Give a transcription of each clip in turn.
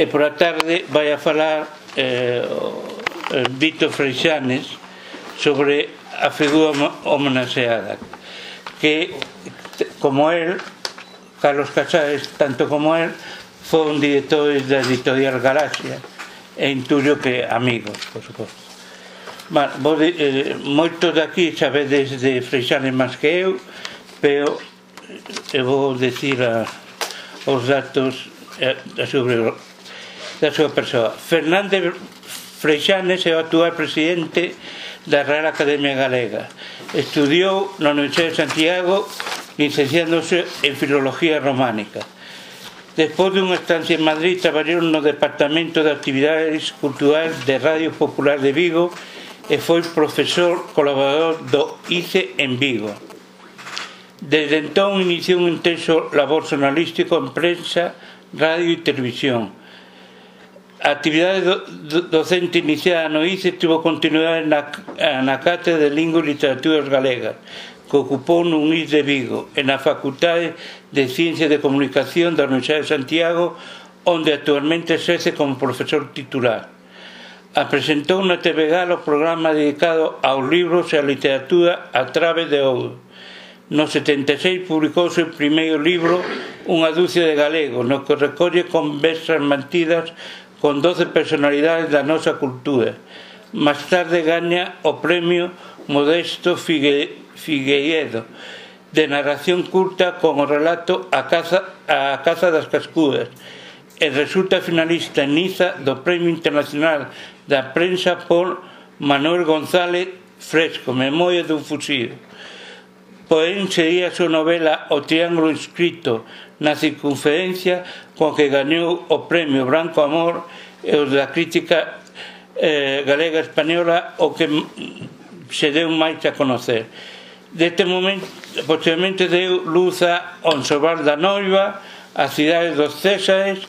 e por a tarde vai a falar eh, Vito Freixanes sobre a figura homenaxeada que como él Carlos Casares tanto como él foi un director da editorial Galaxia e intuyo que amigos por suposto. Mal, vos, eh, moito daqui sabedes de Freixanes máis que eu pero eh, eu vou decir a, os datos eh, sobre da súa persoa. Fernández Freixanes é o actual presidente da Real Academia Galega. Estudiou na Universidade de Santiago licenciándose en Filología Románica. Despois dunha estancia en Madrid traballou no Departamento de Actividades Culturais de Radio Popular de Vigo e foi profesor colaborador do ICE en Vigo. Desde entón iniciou un intenso labor jornalístico en prensa, radio e televisión A actividade do, do, docente iniciada no ICE tivo continuidade na, na Cátedra de Lingua e Literaturas Galegas, que ocupou no UNIS de Vigo e na Facultade de Ciencia de Comunicación da Universidade de Santiago, onde actualmente exerce como profesor titular. Apresentou na TV Galo o programa dedicado aos libros e á literatura a través de Oudo. No 76 publicou o seu primeiro libro Unha dúcia de galego, no que recolle conversas mantidas con 12 personalidades da nosa cultura. Más tarde gaña o premio Modesto Figue, Figueiedo de narración curta con o relato A caza, a caza das cascudas e resulta finalista en Niza do Premio Internacional da Prensa por Manuel González Fresco, Memoria dun fusil. Poén sería a súa novela O Triángulo Inscrito na circunferencia con que gañou o premio Branco Amor e os da crítica eh, galega española o que se deu máis a conocer. Deste momento, posteriormente deu luz a Onsobar da Noiva, a Cidade dos Césares,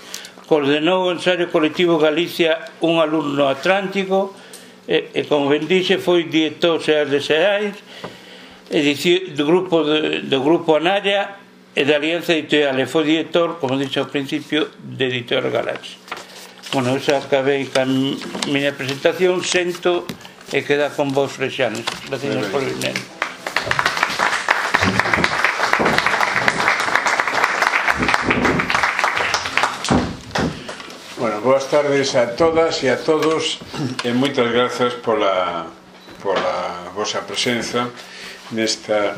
coordenou o ensaio colectivo Galicia un alumno atlántico, e, e como ben dixe, foi director xeral de Seais, do grupo, de, do grupo Anaya, e da Alianza Editorial e foi director, como dixo ao principio, de Editor Galaxy. Bueno, xa acabei ca miña presentación, sento e queda con vos frexanes. Gracias por venir. Bueno, boas tardes a todas e a todos e moitas grazas pola, pola vosa presenza nesta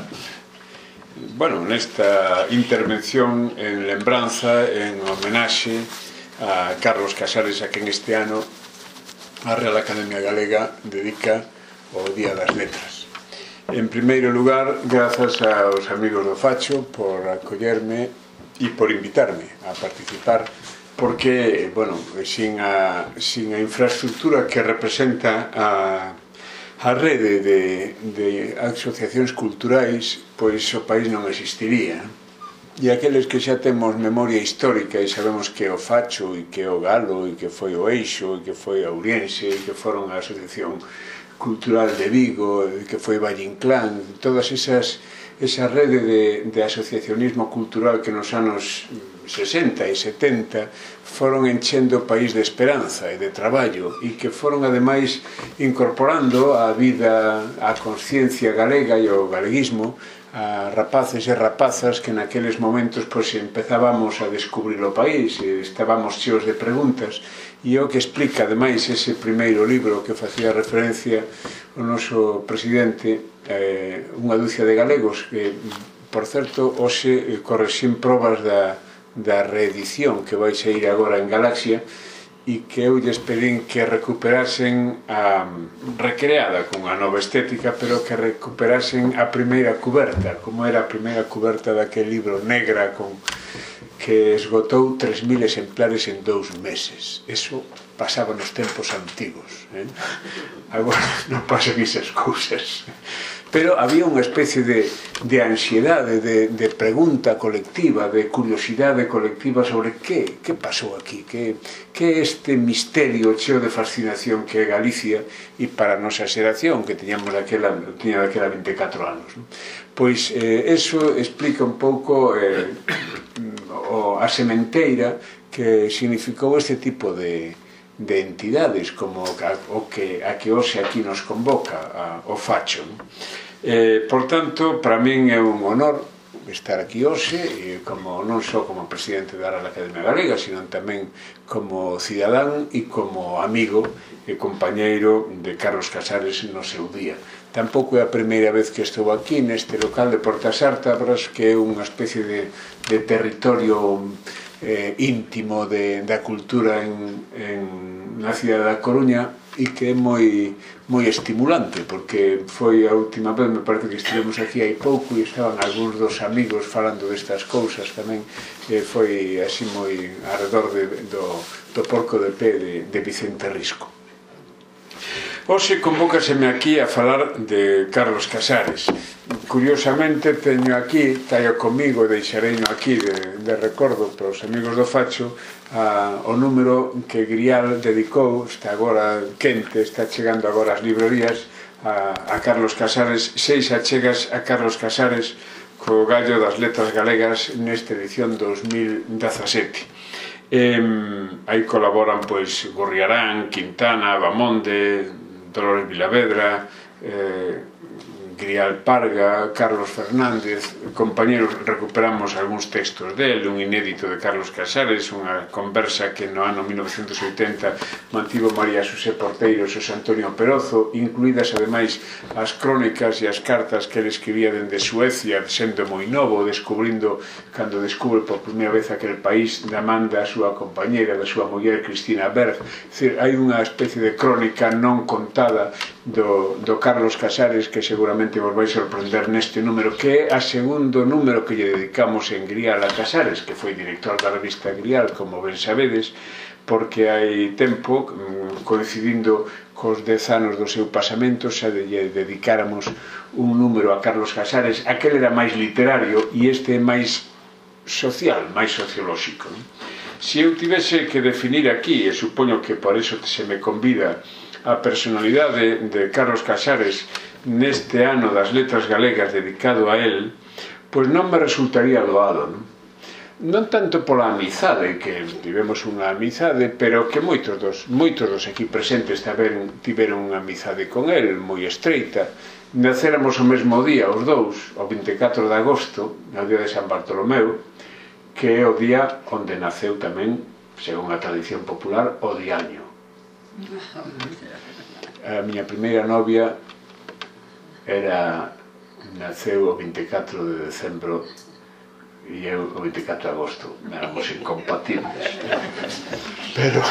bueno, nesta intervención en lembranza, en homenaxe a Carlos Casares a quen este ano a Real Academia Galega dedica o Día das Letras. En primeiro lugar, grazas aos amigos do Facho por acollerme e por invitarme a participar porque, bueno, sin a, sin a infraestructura que representa a a rede de, de asociacións culturais, pois o país non existiría. E aqueles que xa temos memoria histórica e sabemos que o Facho e que o Galo e que foi o Eixo e que foi a Uriense e que foron a Asociación Cultural de Vigo e que foi Vallinclán, todas esas esa rede de, de asociacionismo cultural que nos anos 60 e 70 foron enchendo o país de esperanza e de traballo e que foron ademais incorporando a vida, a conciencia galega e o galeguismo a rapaces e rapazas que naqueles momentos pois, empezábamos a descubrir o país e estábamos cheos de preguntas. E o que explica ademais ese primeiro libro que facía referencia o noso presidente eh, unha dúcia de galegos que, por certo, hoxe eh, correxen probas da, da reedición que vai sair agora en Galaxia e que eu lles pedín que recuperasen a recreada con a nova estética, pero que recuperasen a primeira cuberta, como era a primeira cuberta daquele libro negra con que esgotou 3.000 exemplares en dous meses. Eso pasaba nos tempos antigos eh? agora non pasan esas cousas pero había unha especie de, de ansiedade de, de pregunta colectiva de curiosidade colectiva sobre que, que pasou aquí que, que este misterio cheo de fascinación que é Galicia e para a nosa xeración que teñamos daquela, tiña daquela 24 anos non? pois eh, eso explica un pouco eh, o, a sementeira que significou este tipo de, de entidades como a, o que, a que hoxe aquí nos convoca a, o facho. Eh, por tanto, para min é un honor estar aquí hoxe e como non só como presidente da Real Academia Galega, sino tamén como cidadán e como amigo e compañeiro de Carlos Casares no seu día. Tampouco é a primeira vez que estou aquí neste local de Portas Ártabras, que é unha especie de, de territorio eh, íntimo de, da cultura en, en na cidade da Coruña e que é moi, moi estimulante porque foi a última vez, me parece que estivemos aquí hai pouco e estaban algúns dos amigos falando destas cousas tamén eh, foi así moi arredor de, do, do porco de pé de, de Vicente Risco. Hoxe convócaseme aquí a falar de Carlos Casares. Curiosamente teño aquí, taio comigo, deixareino aquí de, de recordo para os amigos do Facho, a, o número que Grial dedicou, está agora quente, está chegando agora as librerías, a, a Carlos Casares, seis achegas a Carlos Casares, co gallo das letras galegas nesta edición 2017. Eh, aí colaboran pois Gorriarán, Quintana, Bamonde, Dolores Vilavedra, eh, Grial Parga, Carlos Fernández, compañeros, recuperamos algúns textos del, un inédito de Carlos Casares, unha conversa que no ano 1980 mantivo María Xosé Porteiro e Xosé Antonio Perozo, incluídas ademais as crónicas e as cartas que ele escribía dende Suecia, sendo moi novo, descubrindo, cando descubre por primeira vez aquel país, da man da súa compañera, da súa muller Cristina Berg, Cir, hai unha especie de crónica non contada do, do Carlos Casares que seguramente seguramente vos vai sorprender neste número que é a segundo número que lle dedicamos en Grial a Casares que foi director da revista Grial como ben sabedes porque hai tempo mm, coincidindo cos dez anos do seu pasamento xa de lle dedicáramos un número a Carlos Casares aquel era máis literario e este é máis social, máis sociolóxico se eu tivese que definir aquí e supoño que por eso se me convida a personalidade de Carlos Casares neste ano das letras galegas dedicado a él, pois non me resultaría doado, non? non tanto pola amizade que tivemos unha amizade, pero que moitos dos moitos dos aquí presentes tamén tiveron unha amizade con el moi estreita. Nacéramos o mesmo día os dous, o 24 de agosto, no día de San Bartolomeu, que é o día onde naceu tamén, según a tradición popular, o diaño. A miña primeira novia era naceu o 24 de decembro e eu o 24 de agosto. Éramos incompatibles. Pero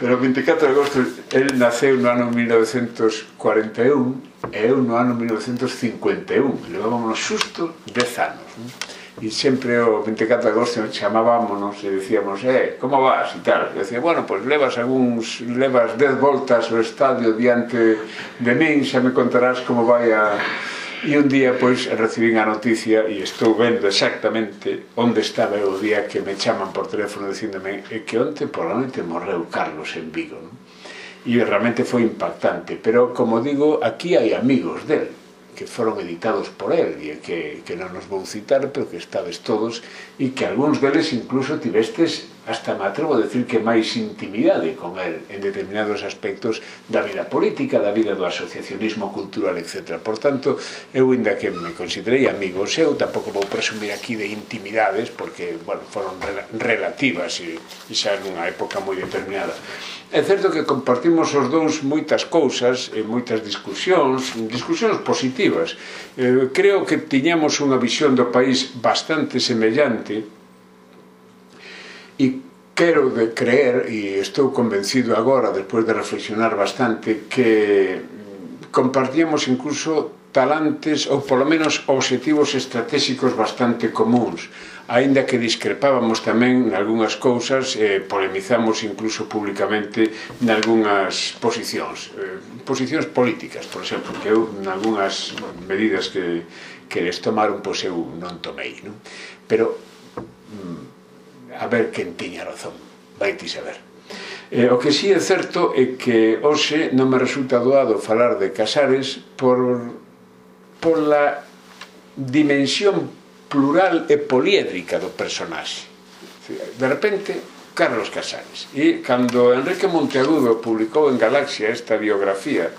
pero o 24 de agosto el naceu no ano 1941 e eu no ano 1951 levámonos xusto 10 anos non? e sempre o 24 de agosto chamábamos e dicíamos, eh, como vas e tal. E decía, bueno, pois pues, levas algúns, levas 10 voltas o estadio diante de min, xa me contarás como vai a... E un día, pois, recibín a noticia e estou vendo exactamente onde estaba o día que me chaman por teléfono dicíndome e que onte por la noite morreu Carlos en Vigo, non? E realmente foi impactante, pero, como digo, aquí hai amigos dele que foron editados por el e que, que non os vou citar pero que estades todos e que algúns deles incluso tivestes hasta me atrevo a decir que máis intimidade con el en determinados aspectos da vida política, da vida do asociacionismo cultural, etc. Por tanto, eu, inda que me considerei amigo seu, tampouco vou presumir aquí de intimidades, porque, bueno, foron re relativas e, e xa nunha época moi determinada. É certo que compartimos os dous moitas cousas e moitas discusións, discusións positivas. Eh, creo que tiñamos unha visión do país bastante semellante, e quero de creer e estou convencido agora despois de reflexionar bastante que compartíamos incluso talantes ou polo menos obxectivos estratégicos bastante comuns aínda que discrepábamos tamén en algunhas cousas e eh, polemizamos incluso públicamente nalgúnas posicións eh, posicións políticas, por exemplo que eu nalgúnas medidas que, que les tomaron pois eu non tomei non? pero mm, a ver quen tiña razón, vai ti saber. Eh, o que si sí é certo é que hoxe non me resulta doado falar de Casares por, por la dimensión plural e poliédrica do personaxe. De repente, Carlos Casares. E cando Enrique Monteagudo publicou en Galaxia esta biografía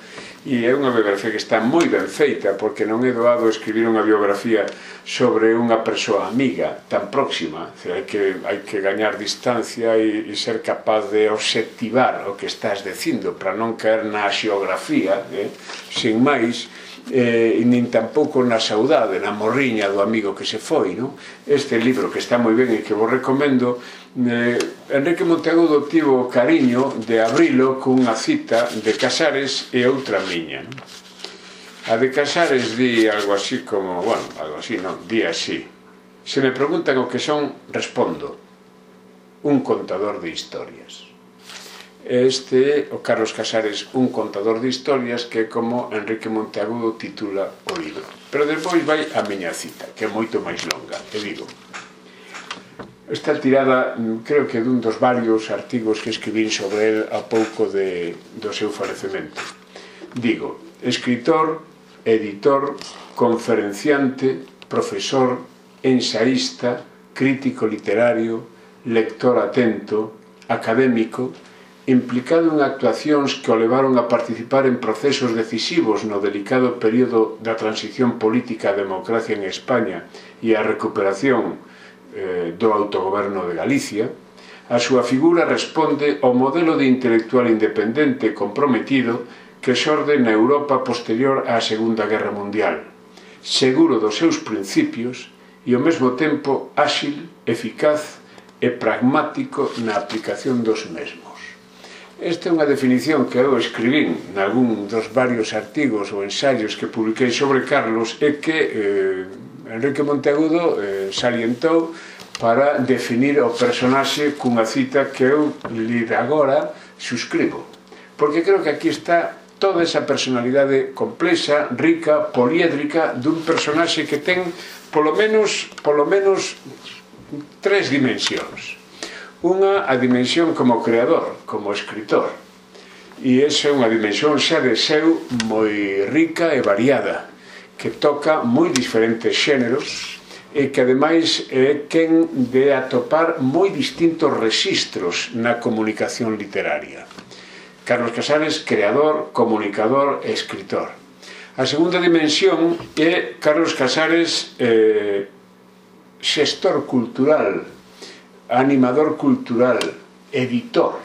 e é unha biografía que está moi ben feita porque non é doado escribir unha biografía sobre unha persoa amiga tan próxima hai que, hai que gañar distancia e, e ser capaz de obxectivar o que estás dicindo para non caer na xeografía eh? sin máis eh, e nin tampouco na saudade, na morriña do amigo que se foi, non? Este libro que está moi ben e que vos recomendo, eh, Enrique Monteagudo tivo o cariño de abrilo cunha cita de Casares e outra miña, non? A de Casares di algo así como, bueno, algo así, non, di así. Se me preguntan o que son, respondo, un contador de historias este o Carlos Casares un contador de historias que como Enrique Monteagudo titula o libro. Pero despois vai a miña cita, que é moito máis longa, e digo. Esta tirada creo que dun dos varios artigos que escribín sobre el a pouco de, do seu falecemento. Digo, escritor, editor, conferenciante, profesor, ensaísta, crítico literario, lector atento, académico, implicado en actuacións que o levaron a participar en procesos decisivos no delicado período da transición política a democracia en España e a recuperación eh, do autogoverno de Galicia, a súa figura responde ao modelo de intelectual independente comprometido que xorde na Europa posterior á Segunda Guerra Mundial, seguro dos seus principios e ao mesmo tempo áxil, eficaz e pragmático na aplicación dos mesmos. Esta é unha definición que eu escribín nalgún dos varios artigos ou ensaios que publiquei sobre Carlos e que eh, Enrique Monteagudo eh, salientou para definir o personaxe cunha cita que eu li agora suscribo. Porque creo que aquí está toda esa personalidade complexa, rica, poliédrica dun personaxe que ten polo menos polo menos tres dimensións unha a dimensión como creador, como escritor. E esa é unha dimensión xa de seu moi rica e variada, que toca moi diferentes xéneros e que ademais é quen de atopar moi distintos registros na comunicación literaria. Carlos Casares, creador, comunicador e escritor. A segunda dimensión é Carlos Casares, eh, xestor cultural animador cultural, editor.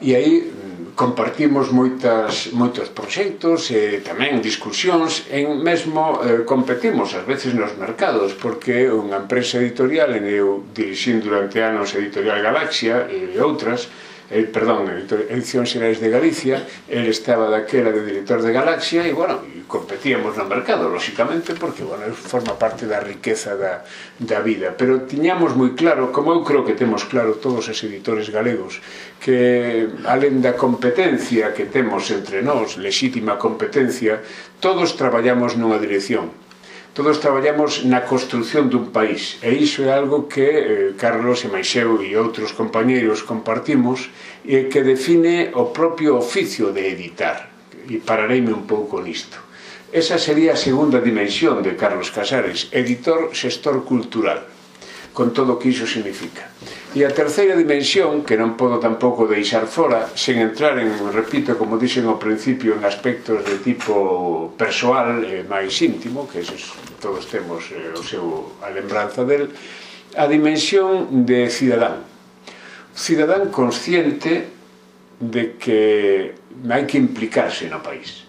E aí mm, compartimos moitas, moitos proxectos e tamén discusións en mesmo eh, competimos ás veces nos mercados porque unha empresa editorial en eu dirixín durante anos Editorial Galaxia e outras eh, eh, perdón, Edicións Xerais de Galicia, el estaba daquela de director de Galaxia e, bueno, competíamos no mercado, lóxicamente, porque, bueno, forma parte da riqueza da, da vida. Pero tiñamos moi claro, como eu creo que temos claro todos os editores galegos, que, alén da competencia que temos entre nós, lexítima competencia, todos traballamos nunha dirección todos traballamos na construción dun país e iso é algo que eh, Carlos e Maixeu e outros compañeiros compartimos e eh, que define o propio oficio de editar. E parareime un pouco nisto. Esa sería a segunda dimensión de Carlos Casares editor xestor cultural con todo o que iso significa. E a terceira dimensión, que non podo tampouco deixar fora, sen entrar en, repito, como dixen ao principio, en aspectos de tipo persoal e eh, máis íntimo, que esos, todos temos eh, o seu a lembranza del, a dimensión de cidadán. Cidadán consciente de que hai que implicarse no país.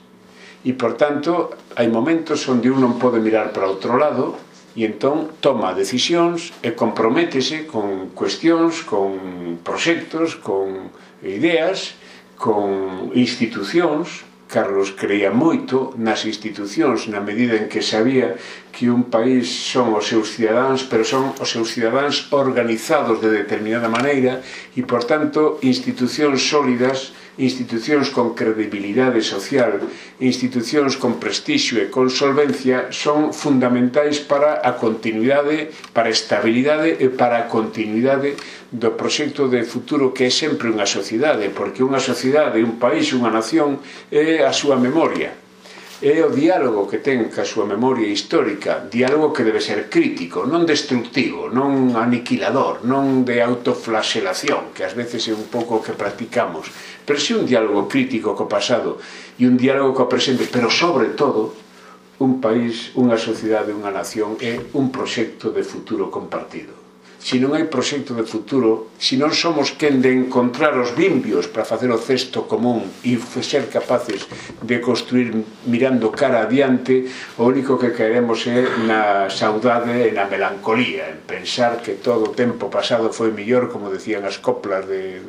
E, por tanto, hai momentos onde un non pode mirar para outro lado, e entón toma decisións e comprométese con cuestións, con proxectos, con ideas, con institucións. Carlos creía moito nas institucións na medida en que sabía que un país son os seus cidadáns, pero son os seus cidadáns organizados de determinada maneira e, por tanto, institucións sólidas institucións con credibilidade social, institucións con prestixio e con solvencia son fundamentais para a continuidade, para a estabilidade e para a continuidade do proxecto de futuro que é sempre unha sociedade, porque unha sociedade, un país, unha nación é a súa memoria é o diálogo que ten ca súa memoria histórica, diálogo que debe ser crítico, non destructivo, non aniquilador, non de autoflagelación, que ás veces é un pouco o que practicamos, pero si sí un diálogo crítico co pasado e un diálogo co presente, pero sobre todo un país, unha sociedade, unha nación é un proxecto de futuro compartido se non hai proxecto de futuro, se non somos quen de encontrar os bimbios para facer o cesto común e ser capaces de construir mirando cara adiante, o único que queremos é na saudade e na melancolía, en pensar que todo o tempo pasado foi mellor, como decían as coplas de,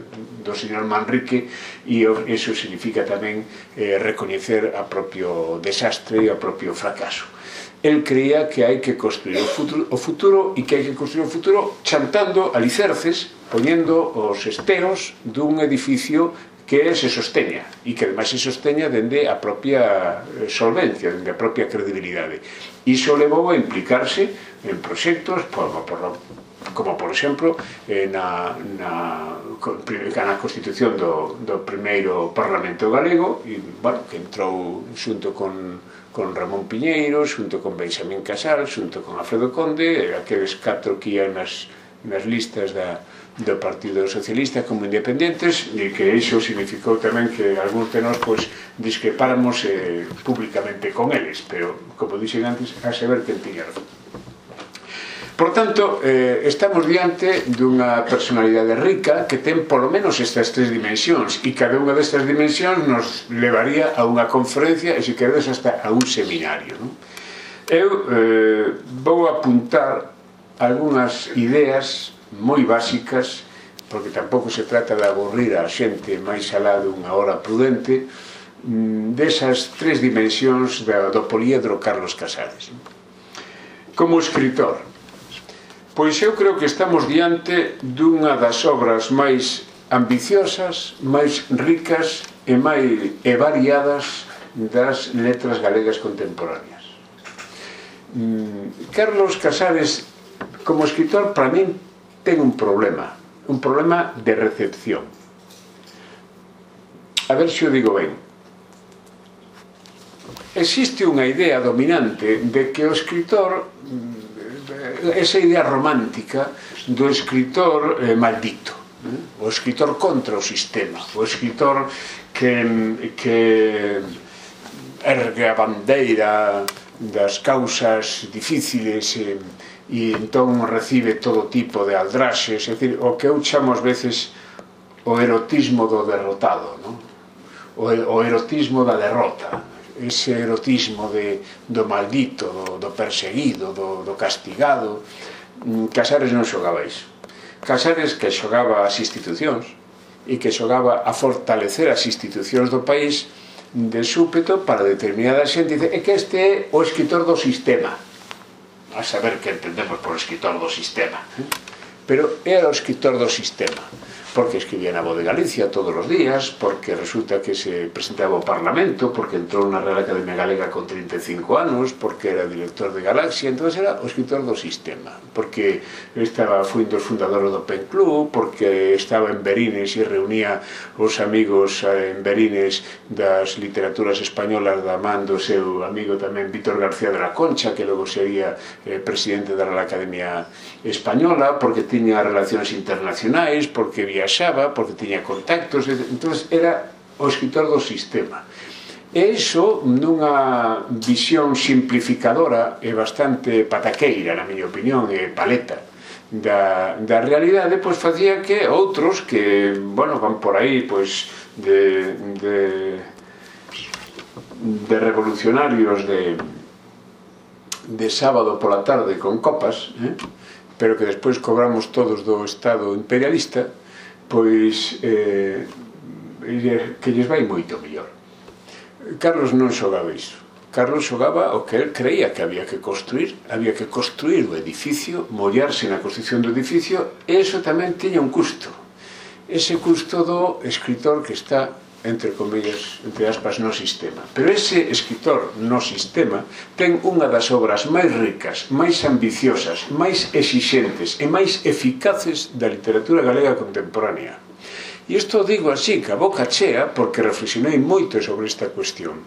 do señor Manrique, e iso significa tamén eh, recoñecer a propio desastre e a propio fracaso el creía que hai que construir o futuro, o futuro e que hai que construir o futuro chantando alicerces, poñendo os esteos dun edificio que se sosteña e que ademais se sosteña dende a propia eh, solvencia, dende a propia credibilidade. Iso levou a implicarse en proxectos por, por, como por exemplo eh, na, na, na constitución do, do primeiro Parlamento Galego e, bueno, que entrou xunto con con Ramón Piñeiro, xunto con Benxamín Casal, xunto con Alfredo Conde, aqueles catro que ian nas, nas listas da, do Partido Socialista como independentes, e que iso significou tamén que algúns de nós pois, discrepáramos eh, públicamente con eles, pero, como dixen antes, a saber que tiña razón. Por tanto, eh, estamos diante dunha personalidade rica que ten polo menos estas tres dimensións e cada unha destas dimensións nos levaría a unha conferencia e se queredes hasta a un seminario. Non? Eu eh, vou apuntar algunhas ideas moi básicas porque tampouco se trata de aburrir a xente máis alá dunha hora prudente mm, desas tres dimensións do poliedro Carlos Casares como escritor Pois eu creo que estamos diante dunha das obras máis ambiciosas, máis ricas e máis e variadas das letras galegas contemporáneas. Mm, Carlos Casares, como escritor, para min ten un problema, un problema de recepción. A ver se o digo ben. Existe unha idea dominante de que o escritor mm, esa idea romántica do escritor eh, maldito eh? o escritor contra o sistema o escritor que, que ergue a bandeira das causas difíciles e, e entón recibe todo tipo de aldraxes é dicir, o que eu chamo ás veces o erotismo do derrotado non? O, o erotismo da derrota ese erotismo de, do maldito, do, do perseguido, do, do castigado. Mm, Casares non xogaba iso. Casares que xogaba as institucións e que xogaba a fortalecer as institucións do país de súpeto para determinada xente dice, é que este é o escritor do sistema a saber que entendemos por escritor do sistema ¿eh? pero era o escritor do sistema porque escribía na Voz de Galicia todos os días, porque resulta que se presentaba ao Parlamento, porque entrou na Real Academia Galega con 35 anos, porque era director de Galaxia, entón era o escritor do sistema, porque estaba foi dos fundadores do Pen Club, porque estaba en Berines e reunía os amigos eh, en Berines das literaturas españolas da man do seu amigo tamén Víctor García de la Concha, que logo sería eh, presidente da Real Academia Española, porque tiña relacións internacionais, porque viaxaba porque tiña contactos entonces era o escritor do sistema E iso nunha visión simplificadora e bastante pataqueira, na miña opinión, e paleta da, da realidade, pois facía que outros que, bueno, van por aí, pois, de, de, de revolucionarios de, de sábado pola tarde con copas, eh? pero que despois cobramos todos do Estado imperialista, pois eh, que lles vai moito mellor. Carlos non xogaba iso. Carlos xogaba o que él creía que había que construir, había que construir o edificio, mollarse na construcción do edificio, e iso tamén tiña un custo. Ese custo do escritor que está entre comillas, entre aspas, no sistema. Pero ese escritor no sistema ten unha das obras máis ricas, máis ambiciosas, máis exixentes e máis eficaces da literatura galega contemporánea. E isto digo así, que a boca chea, porque reflexionei moito sobre esta cuestión.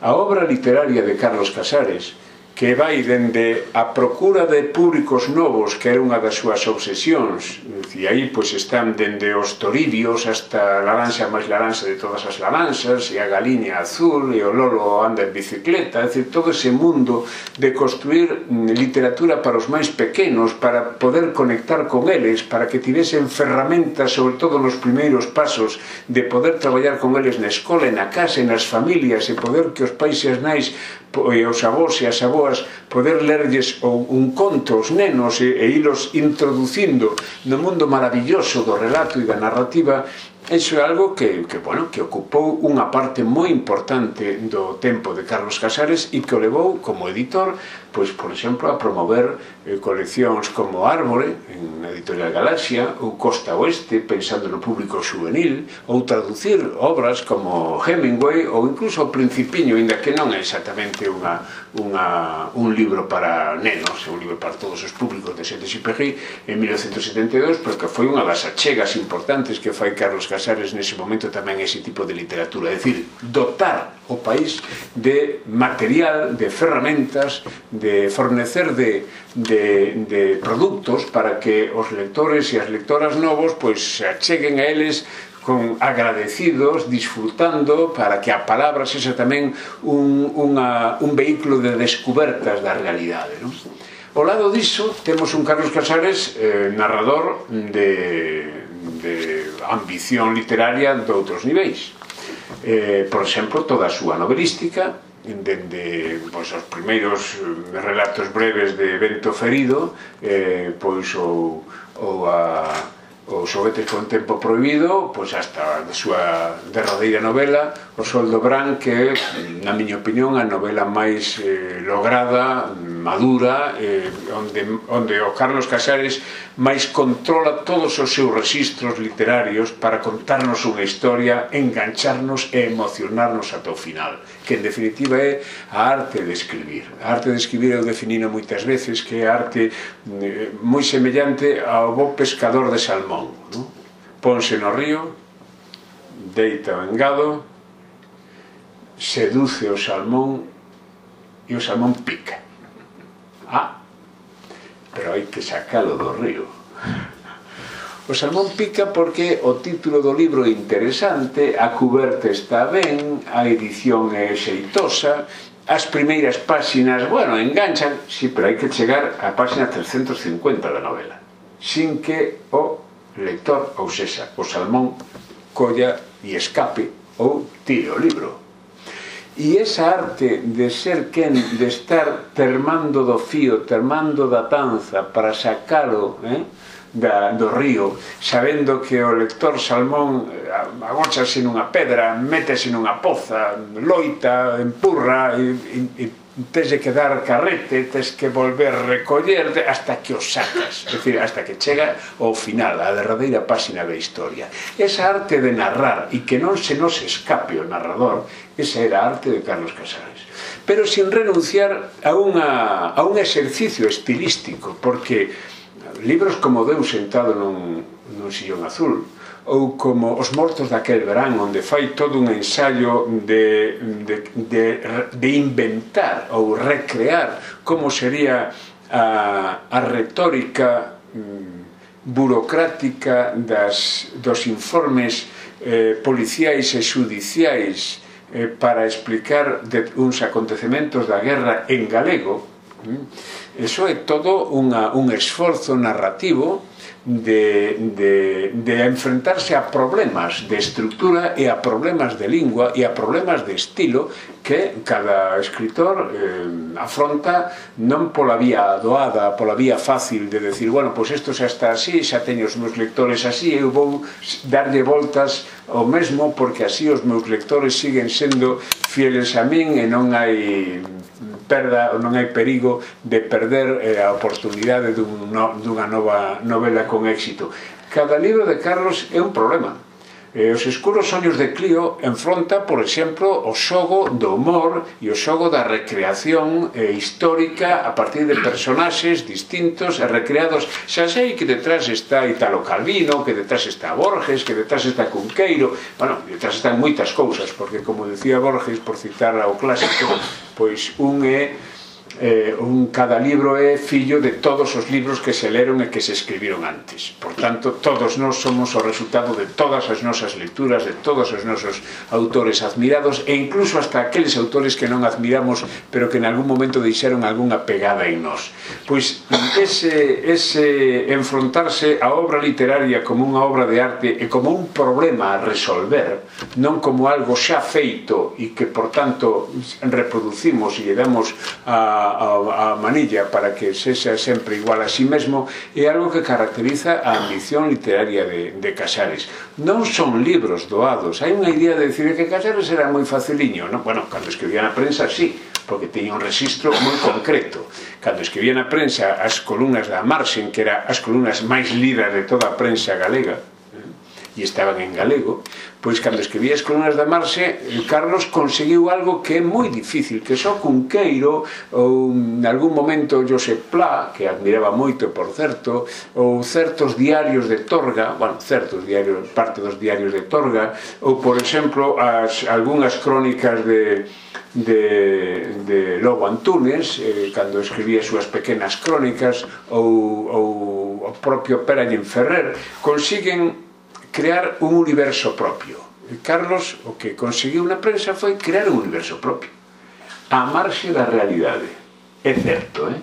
A obra literaria de Carlos Casares que vai dende a procura de públicos novos, que era unha das súas obsesións, e aí pois están dende os toribios hasta a laranxa máis laranxa de todas as laranxas, e a galiña azul, e o lolo anda en bicicleta, é dicir, todo ese mundo de construir mm, literatura para os máis pequenos, para poder conectar con eles, para que tivesen ferramentas, sobre todo nos primeiros pasos, de poder traballar con eles na escola, na casa, e nas familias, e poder que os pais e as nais, e os avós e as avós persoas poder lerlles un conto aos nenos e, e ilos introducindo no mundo maravilloso do relato e da narrativa Eso é algo que, que, bueno, que ocupou unha parte moi importante do tempo de Carlos Casares e que o levou como editor pois, por exemplo, a promover eh, coleccións como Árbore, en Editorial Galaxia, ou Costa Oeste, pensando no público juvenil, ou traducir obras como Hemingway, ou incluso o Principiño, inda que non é exactamente unha, unha, un libro para nenos, é un libro para todos os públicos de Saint-Exupéry en 1972, porque foi unha das achegas importantes que fai Carlos Casares nese momento tamén ese tipo de literatura, é dicir, dotar o país de material, de ferramentas, de fornecer de, de, de produtos para que os lectores e as lectoras novos pois se acheguen a eles con agradecidos, disfrutando para que a palabra sexa tamén un, unha, un vehículo de descubertas da realidade. Non? O lado disso temos un Carlos Casares eh, narrador de, de ambición literaria de outros niveis. Eh, por exemplo, toda a súa novelística, dende pois, os primeiros eh, relatos breves de Bento Ferido eh, pois ou, ou a os xoguetes con tempo prohibido pois hasta a súa derradeira novela O Sol do Bran que na miña opinión a novela máis eh, lograda madura eh, onde, onde o Carlos Casares máis controla todos os seus registros literarios para contarnos unha historia engancharnos e emocionarnos ata o final que en definitiva é a arte de escribir. A arte de escribir eu definino moitas veces que é arte eh, moi semellante ao bo pescador de salmón. Non? Ponse no río, deita o engado, seduce o salmón e o salmón pica. Ah, pero hai que sacalo do río. O Salmón Pica porque o título do libro é interesante, a cuberta está ben, a edición é xeitosa, as primeiras páxinas, bueno, enganchan, sí, pero hai que chegar á páxina 350 da novela, sin que o lector, ou sexa, o Salmón colla e escape ou tire o libro. E esa arte de ser quen, de estar termando do fío, termando da tanza para sacalo, eh, da, do río sabendo que o lector Salmón eh, agóchase nunha pedra métese nunha poza loita, empurra e, e, e tes de que dar carrete, tes que volver recoller hasta que o sacas, é dicir, hasta que chega ao final, a derradeira páxina da historia. Esa arte de narrar e que non se nos escape o narrador, esa era a arte de Carlos Casares. Pero sin renunciar a, unha, a un exercicio estilístico, porque libros como Deus sentado nun, nun sillón azul ou como Os mortos daquel verán onde fai todo un ensaio de, de, de, de inventar ou recrear como sería a, a retórica mm, burocrática das, dos informes eh, policiais e judiciais eh, para explicar de, uns acontecementos da guerra en galego mm, Eso é todo unha, un esforzo narrativo de, de, de enfrentarse a problemas de estructura e a problemas de lingua e a problemas de estilo que cada escritor eh, afronta non pola vía doada, pola vía fácil de decir, bueno, pois isto xa está así, xa teño os meus lectores así, eu vou darlle voltas ao mesmo porque así os meus lectores siguen sendo fieles a min e non hai perda ou non hai perigo de perder eh, a oportunidade dun, no, dunha nova novela con éxito. Cada libro de Carlos é un problema E os escuros soños de Clio enfronta, por exemplo, o xogo do humor e o xogo da recreación eh, histórica a partir de personaxes distintos e recreados. Xa sei que detrás está Italo Calvino, que detrás está Borges, que detrás está Cunqueiro, bueno, detrás están moitas cousas, porque como decía Borges, por citar ao clásico, pois un é eh, un, cada libro é fillo de todos os libros que se leron e que se escribiron antes. Por tanto, todos nós somos o resultado de todas as nosas lecturas, de todos os nosos autores admirados e incluso hasta aqueles autores que non admiramos pero que en algún momento deixaron algunha pegada en nós. Pois ese, ese enfrontarse a obra literaria como unha obra de arte e como un problema a resolver, non como algo xa feito e que por tanto reproducimos e lle damos a a, a, manilla para que sexa sempre igual a si sí mesmo é algo que caracteriza a ambición literaria de, de Casares non son libros doados hai unha idea de decir que Casares era moi faciliño non? bueno, cando escribía na prensa, sí porque teña un registro moi concreto. Cando escribía na prensa as columnas da Marxen, que era as columnas máis lidas de toda a prensa galega, eh, e estaban en galego, Pois cando escribía as columnas da Marxe, Carlos conseguiu algo que é moi difícil, que só Cunqueiro ou en algún momento Josep Pla, que admiraba moito, por certo, ou certos diarios de Torga, bueno, certos diarios, parte dos diarios de Torga, ou por exemplo, as algunhas crónicas de de, de Lobo Antunes eh, cando escribía súas pequenas crónicas ou, ou o propio Perallín Ferrer consiguen crear un universo propio. Carlos o que conseguiu na prensa foi crear un universo propio a marxe da realidade é certo, eh?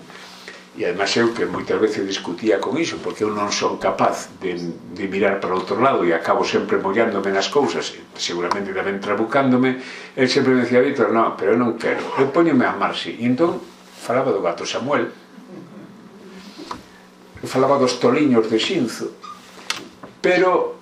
e además eu que moitas veces discutía con iso porque eu non son capaz de, de mirar para outro lado e acabo sempre mollándome nas cousas seguramente tamén trabucándome el sempre me decía, Víctor, non, pero eu non quero eu poñome a marxe e entón falaba do gato Samuel falaba dos toliños de Xinzo pero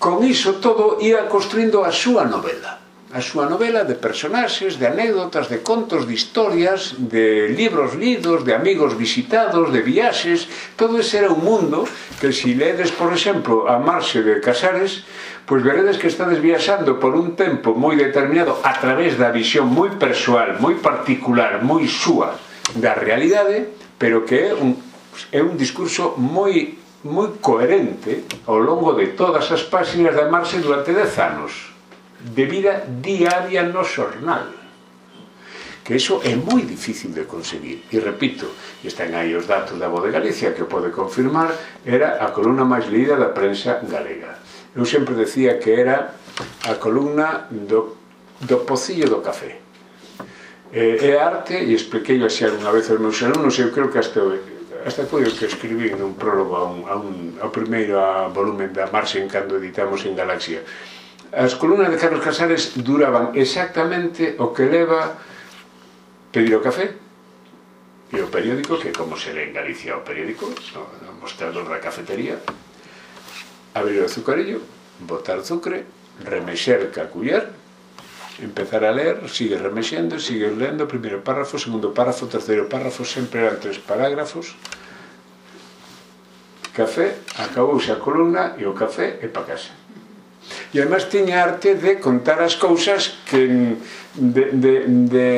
con iso todo ia construindo a súa novela. A súa novela de personaxes, de anécdotas, de contos, de historias, de libros lidos, de amigos visitados, de viaxes, todo ese era un mundo que si ledes, por exemplo, a Marxe de Casares, pois veredes que estades viaxando por un tempo moi determinado a través da visión moi persoal, moi particular, moi súa da realidade, pero que é un, é un discurso moi moi coherente ao longo de todas as páxinas da Marxe durante dez anos de vida diaria no xornal que iso é moi difícil de conseguir. E repito, están aí os datos da Voz de Galicia que pode confirmar era a columna máis leída da prensa galega. Eu sempre decía que era a columna do, do pocillo do café. E, é arte e expliquei xa unha vez aos meus alumnos eu creo que hasta hasta coido que escribí nun prólogo a un, a un, ao primeiro a volumen da Marxen cando editamos en Galaxia. As columnas de Carlos Casares duraban exactamente o que leva pedir o café e o periódico, que como se lee en Galicia o periódico, no, no mostrador da cafetería, abrir o azucarillo, botar zucre, remexer ca culler, empezar a ler, sigue remexendo, sigue lendo, primeiro párrafo, segundo párrafo, terceiro párrafo, sempre eran tres parágrafos. Café, acabouse a columna e o café e pa casa. E además tiña arte de contar as cousas que de, de, de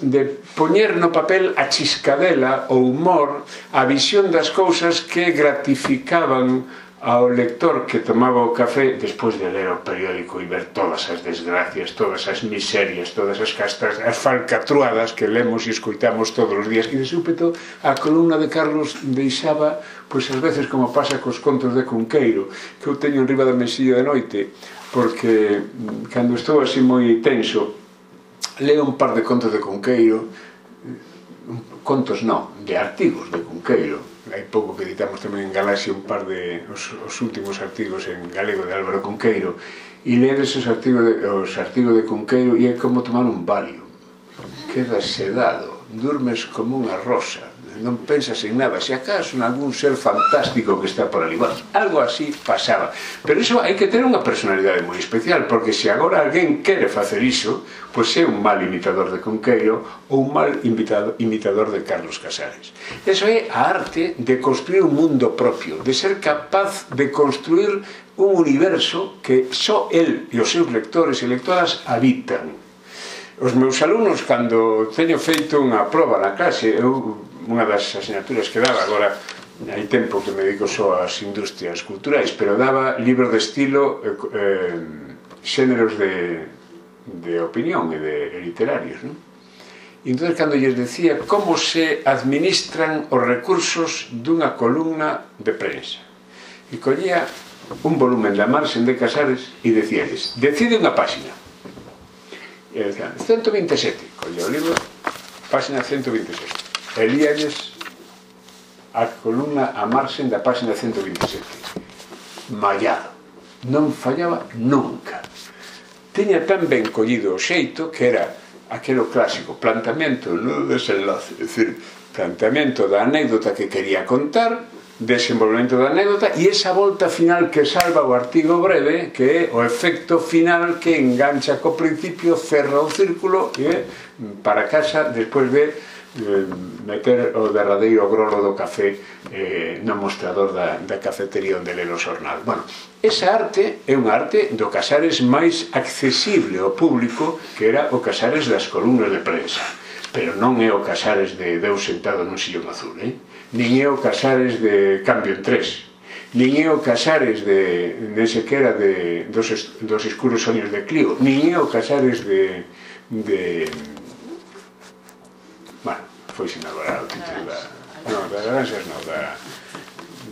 de poñer no papel a chiscadela, o humor, a visión das cousas que gratificaban ao lector que tomaba o café despois de ler o periódico e ver todas as desgracias, todas as miserias, todas as castas, as falcatruadas que lemos e escoitamos todos os días. E de súpeto a columna de Carlos deixaba, pois ás veces como pasa cos contos de Cunqueiro, que eu teño enriba da mesilla de noite, porque mm, cando estou así moi tenso, leo un par de contos de Cunqueiro, mm, contos non, de artigos de Cunqueiro, hai pouco que editamos tamén en Galaxia un par de os, os últimos artigos en galego de Álvaro Conqueiro e ledes os artigos de, os artigos de Conqueiro e é como tomar un valio queda sedado, durmes como unha rosa non pensas en nada, se acaso en algún ser fantástico que está por ali. Bueno, algo así pasaba. Pero iso hai que ter unha personalidade moi especial, porque se agora alguén quere facer iso, pois é un mal imitador de Conqueiro ou un mal imitador, imitador de Carlos Casares. Eso é a arte de construir un mundo propio, de ser capaz de construir un universo que só el e os seus lectores e lectoras habitan os meus alumnos cando teño feito unha proba na clase eu unha das asignaturas que daba agora hai tempo que me dedico só ás industrias culturais pero daba libros de estilo eh, eh xéneros de, de opinión e de e literarios non? e entón cando lles decía como se administran os recursos dunha columna de prensa e collía un volumen da Marxen de Casares e decíales, decide unha páxina e decían, 127 collía o libro, páxina 127 Elíades a columna a marxen da página 127. Mallado. Non fallaba nunca. Tiña tan ben collido o xeito que era aquelo clásico plantamento no desenlace, é dicir, plantamento da anécdota que quería contar, desenvolvemento da anécdota e esa volta final que salva o artigo breve que é o efecto final que engancha co principio, cerra o círculo e para casa despois de eh, meter o derradeiro grolo do café eh, no mostrador da, da cafetería onde ler o xornal. Bueno, esa arte é unha arte do Casares máis accesible ao público que era o Casares das columnas de prensa pero non é o Casares de Deus sentado nun sillón azul, eh? nin é o Casares de Cambio en Tres, nin é o Casares de, de sequera de, dos, dos escuros sonhos de Clio, nin é o Casares de, de foi sinalada o título da, no, da Laranxas, no, da,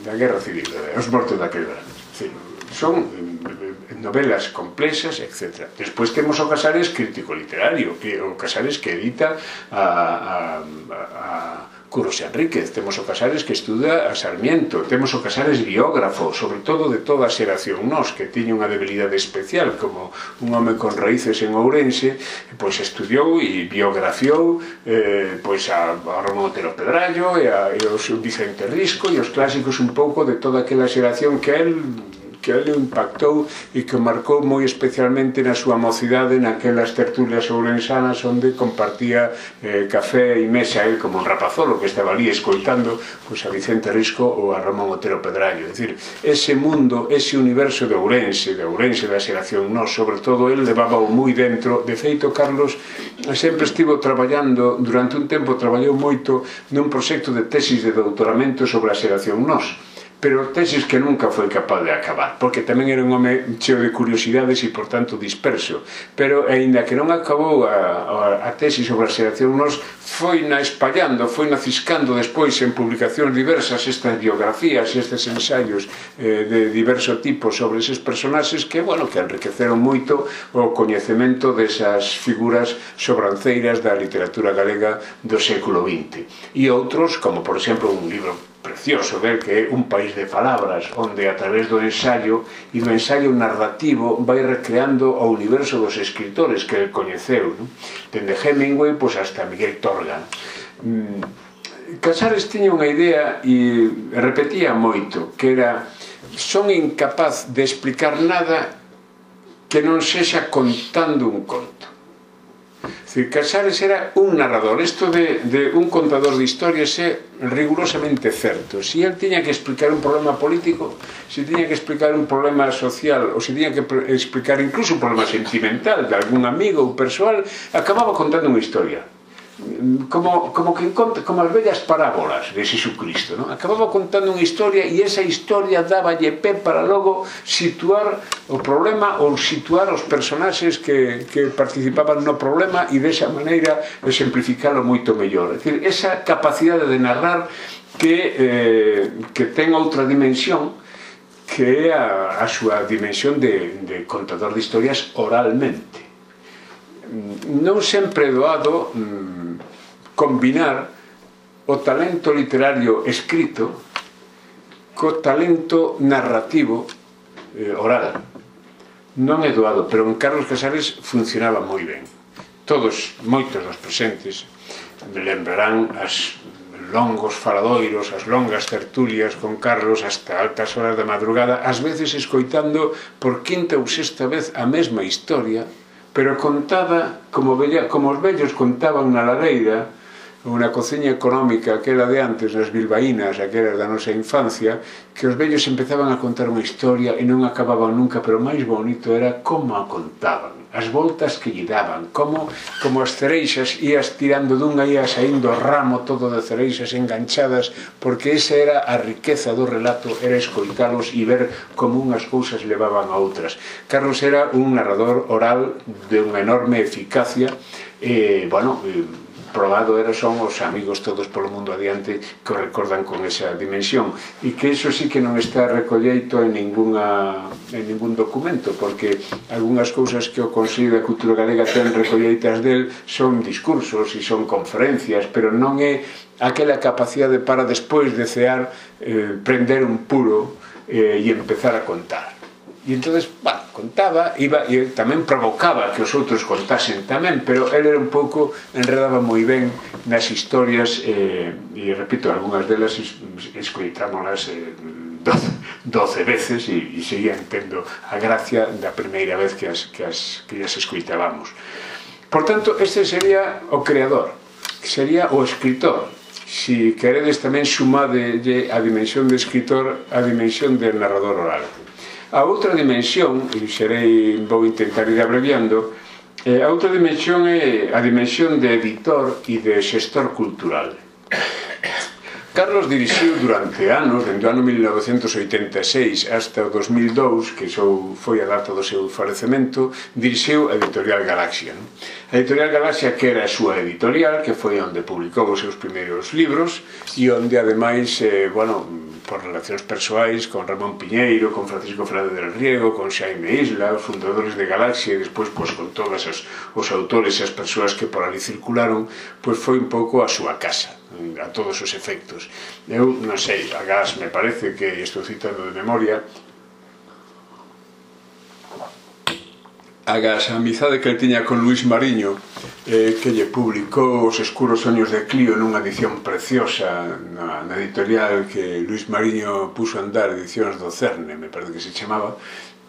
da Guerra Civil, da, os mortos daquela. Sí, son eh, novelas complexas, etc. Despois temos o Casares crítico literario, que o Casares que edita a, a, a Curros Enríquez, temos o Casares que estuda a Sarmiento, temos o Casares biógrafo, sobre todo de toda a xeración nós, que tiña unha debilidade especial, como un home con raíces en Ourense, pois estudiou e biografiou eh, pois a, a Ramón Otero Pedrallo e, a, e os Vicente Risco e os clásicos un pouco de toda aquela xeración que el que o impactou e que marcou moi especialmente na súa mocidade naquelas tertulias ourensanas onde compartía eh, café e mesa el como un rapazolo que estaba ali escoitando pois, a Vicente Risco ou a Ramón Otero Pedrallo. É dicir, ese mundo, ese universo de Ourense, de Ourense da xeración no, sobre todo el levaba moi dentro. De feito, Carlos sempre estivo traballando, durante un tempo traballou moito nun proxecto de tesis de doutoramento sobre a xeración nos pero tesis que nunca foi capaz de acabar, porque tamén era un home cheo de curiosidades e, por tanto, disperso. Pero, aínda que non acabou a, a, a tesis sobre a xeración nos, foi na espallando, foi na ciscando despois en publicacións diversas estas biografías estes ensaios eh, de diverso tipo sobre eses personaxes que, bueno, que enriqueceron moito o coñecemento desas figuras sobranceiras da literatura galega do século XX. E outros, como, por exemplo, un libro precioso ver que é un país de palabras onde a través do ensayo e do ensayo narrativo vai recreando o universo dos escritores que el coñeceu non? dende Hemingway pois hasta Miguel Torga mm, Casares tiña unha idea e repetía moito que era son incapaz de explicar nada que non sexa contando un conto Decir, Casares era un narrador. Isto de, de un contador de historias é rigurosamente certo Se si el tiña que explicar un problema político Se si tiña que explicar un problema social Ou se si tiña que explicar incluso un problema sentimental De algún amigo ou persoal Acababa contando unha historia como, como que conta, como as vellas parábolas de Xesucristo, non? Acababa contando unha historia e esa historia dáballe pé para logo situar o problema ou situar os personaxes que, que participaban no problema e desa maneira exemplificalo moito mellor. É dicir, esa capacidade de narrar que, eh, que ten outra dimensión que é a, a súa dimensión de, de contador de historias oralmente. Non sempre doado mm, combinar o talento literario escrito co talento narrativo eh, oral. Non é doado, pero en Carlos Casares funcionaba moi ben. Todos, moitos dos presentes, me lembrarán as longos faladoiros, as longas tertulias con Carlos hasta altas horas da madrugada, ás veces escoitando por quinta ou sexta vez a mesma historia, pero contada como, bella, como os vellos contaban na lareira, unha cociña económica que era de antes das bilbaínas, aquelas da nosa infancia, que os vellos empezaban a contar unha historia e non acababan nunca, pero máis bonito era como a contaban, as voltas que lle daban, como, como as cereixas ías tirando dunha, ia saindo ramo todo de cereixas enganchadas, porque esa era a riqueza do relato, era escoitalos e ver como unhas cousas levaban a outras. Carlos era un narrador oral de unha enorme eficacia, e, eh, bueno, Por lado era son os amigos todos polo mundo adiante que o recordan con esa dimensión. E que eso sí que non está recolleito en ninguna en ningún documento porque algunhas cousas que o Consello da Cultura Galega ten recolleitas del son discursos e son conferencias pero non é aquela capacidade para despois de cear eh, prender un puro eh, e empezar a contar. E entonces, bah, contaba, iba, e tamén provocaba que os outros contasen tamén, pero ele era un pouco, enredaba moi ben nas historias, eh, e repito, algunhas delas escoitámolas eh, doce, doce veces e, e seguían tendo a gracia da primeira vez que as, que as, que as escoitábamos. Por tanto, este sería o creador, que sería o escritor, si queredes tamén sumade a dimensión de escritor a dimensión de narrador oral. A outra dimensión, e xerei, vou intentar ir abreviando, eh, a outra dimensión é a dimensión de editor e de xestor cultural. Carlos dirixiu durante anos, dende o ano 1986 hasta o 2002, que sou foi a data do seu falecemento, dirixiu a Editorial Galaxia. Non? A Editorial Galaxia que era a súa editorial, que foi onde publicou os seus primeiros libros e onde ademais, eh, bueno, por relacións persoais con Ramón Piñeiro, con Francisco Fernández del Riego, con Xaime Isla, os fundadores de Galaxia e despois pois, con todos os, os autores e as persoas que por ali circularon, pois foi un pouco a súa casa a todos os efectos. Eu non sei, agás me parece que estou citando de memoria agás a amizade que tiña con Luis Mariño eh, que lle publicou os escuros soños de Clio nunha edición preciosa na, na editorial que Luis Mariño puso a andar edicións do CERNE, me parece que se chamaba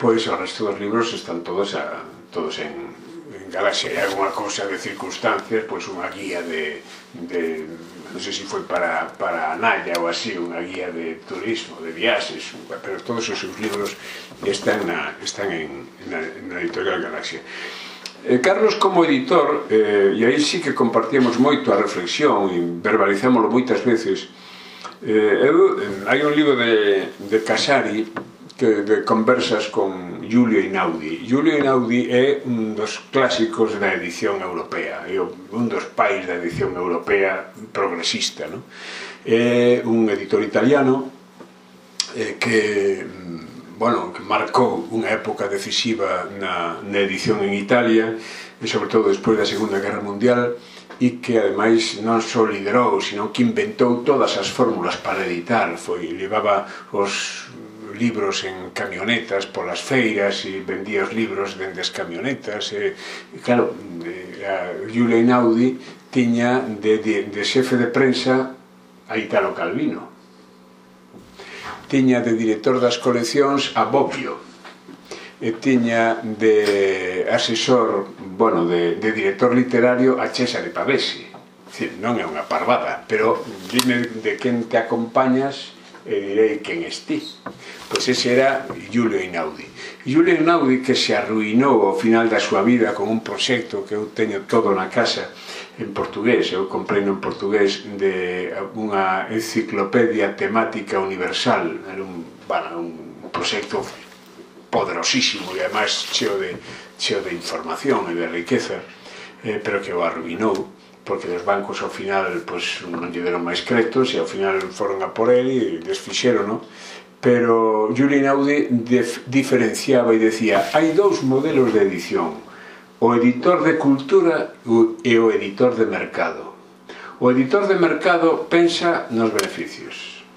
pois o resto dos libros están todos a, todos en, en Galaxia e alguna cousa de circunstancias pois unha guía de, de non sei se foi para, para Anaya ou así, unha guía de turismo, de viaxes, pero todos os seus libros están, na, están en, na, na editorial Galaxia. Eh, Carlos como editor, eh, e aí sí que compartíamos moito a reflexión e verbalizámoslo moitas veces, eh, eu, eh, hai un libro de, de Casari que de conversas con Julio Inaudi. Julio Inaudi é un dos clásicos da edición europea, é un dos pais da edición europea progresista, non? É un editor italiano eh, que mm, bueno, que marcou unha época decisiva na, na edición en Italia e sobre todo despois da Segunda Guerra Mundial e que ademais non só liderou, senón que inventou todas as fórmulas para editar, foi levaba os libros en camionetas polas feiras e vendía os libros dende as camionetas e, claro, eh, a Giulia Inaudi tiña de, de, de xefe de prensa a Italo Calvino. Tiña de director das coleccións a Bobbio. E tiña de asesor, bueno, de, de director literario a Cesare Pavesi. Decir, non é unha parvada, pero dime de quen te acompañas e direi quen estís. Pois ese era Giulio Inaudi. Giulio Inaudi que se arruinou ao final da súa vida con un proxecto que eu teño todo na casa en portugués, eu comprei en portugués de unha enciclopedia temática universal, era un, bueno, un proxecto poderosísimo e además cheo de, cheo de información e de riqueza, eh, pero que o arruinou porque os bancos ao final pois, non lle deron máis créditos e ao final foron a por ele e desfixeron, non? pero Julian Audi diferenciaba e decía hai dous modelos de edición o editor de cultura e o editor de mercado o editor de mercado pensa nos beneficios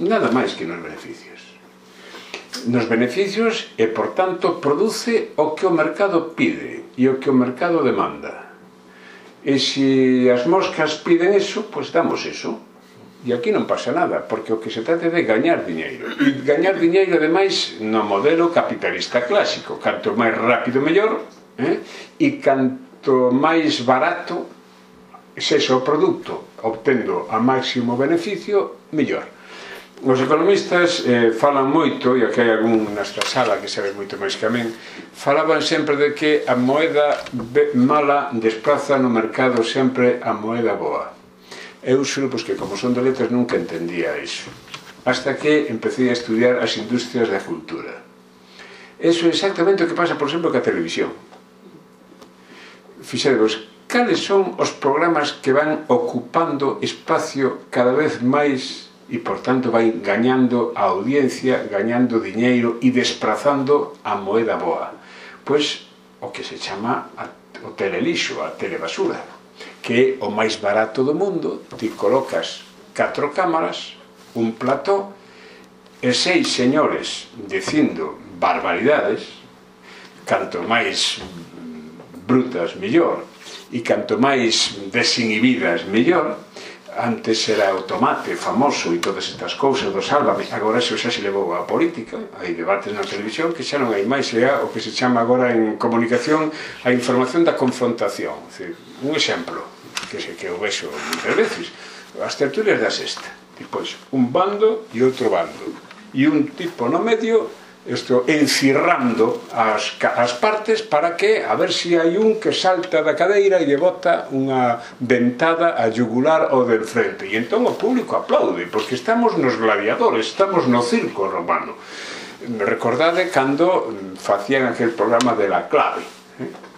nada máis que nos beneficios nos beneficios e, por tanto, produce o que o mercado pide e o que o mercado demanda. E se as moscas piden eso, pois pues damos eso. E aquí non pasa nada, porque o que se trata de gañar diñeiro. E gañar diñeiro, ademais, no modelo capitalista clásico. Canto máis rápido, mellor, eh? e canto máis barato sexa o produto, obtendo a máximo beneficio, mellor. Os economistas eh, falan moito, e aquí hai algún nesta sala que sabe moito máis que a men, falaban sempre de que a moeda mala desplaza no mercado sempre a moeda boa Eu xuro pois, que como son de letras nunca entendía iso. Hasta que empecé a estudiar as industrias da cultura. Eso é exactamente o que pasa, por exemplo, ca televisión. Fixervos, cales son os programas que van ocupando espacio cada vez máis e, por tanto, vai gañando a audiencia, gañando diñeiro e desprazando a moeda boa. Pois, o que se chama a, o telelixo, a telebasura que é o máis barato do mundo, ti colocas catro cámaras, un plató, e seis señores dicindo barbaridades, canto máis brutas mellor, e canto máis desinhibidas mellor, antes era o tomate famoso e todas estas cousas do sálvame, agora se xa se levou a política, hai debates na televisión que xa non hai máis, é o que se chama agora en comunicación a información da confrontación, é un exemplo que se que eu vexo muitas veces as tertulias da sexta e pois un bando e outro bando e un tipo no medio isto encirrando as, as partes para que a ver se si hai un que salta da cadeira e lle bota unha ventada a yugular ao del frente e entón o público aplaude porque estamos nos gladiadores, estamos no circo romano recordade cando mm, facían aquel programa de la clave eh?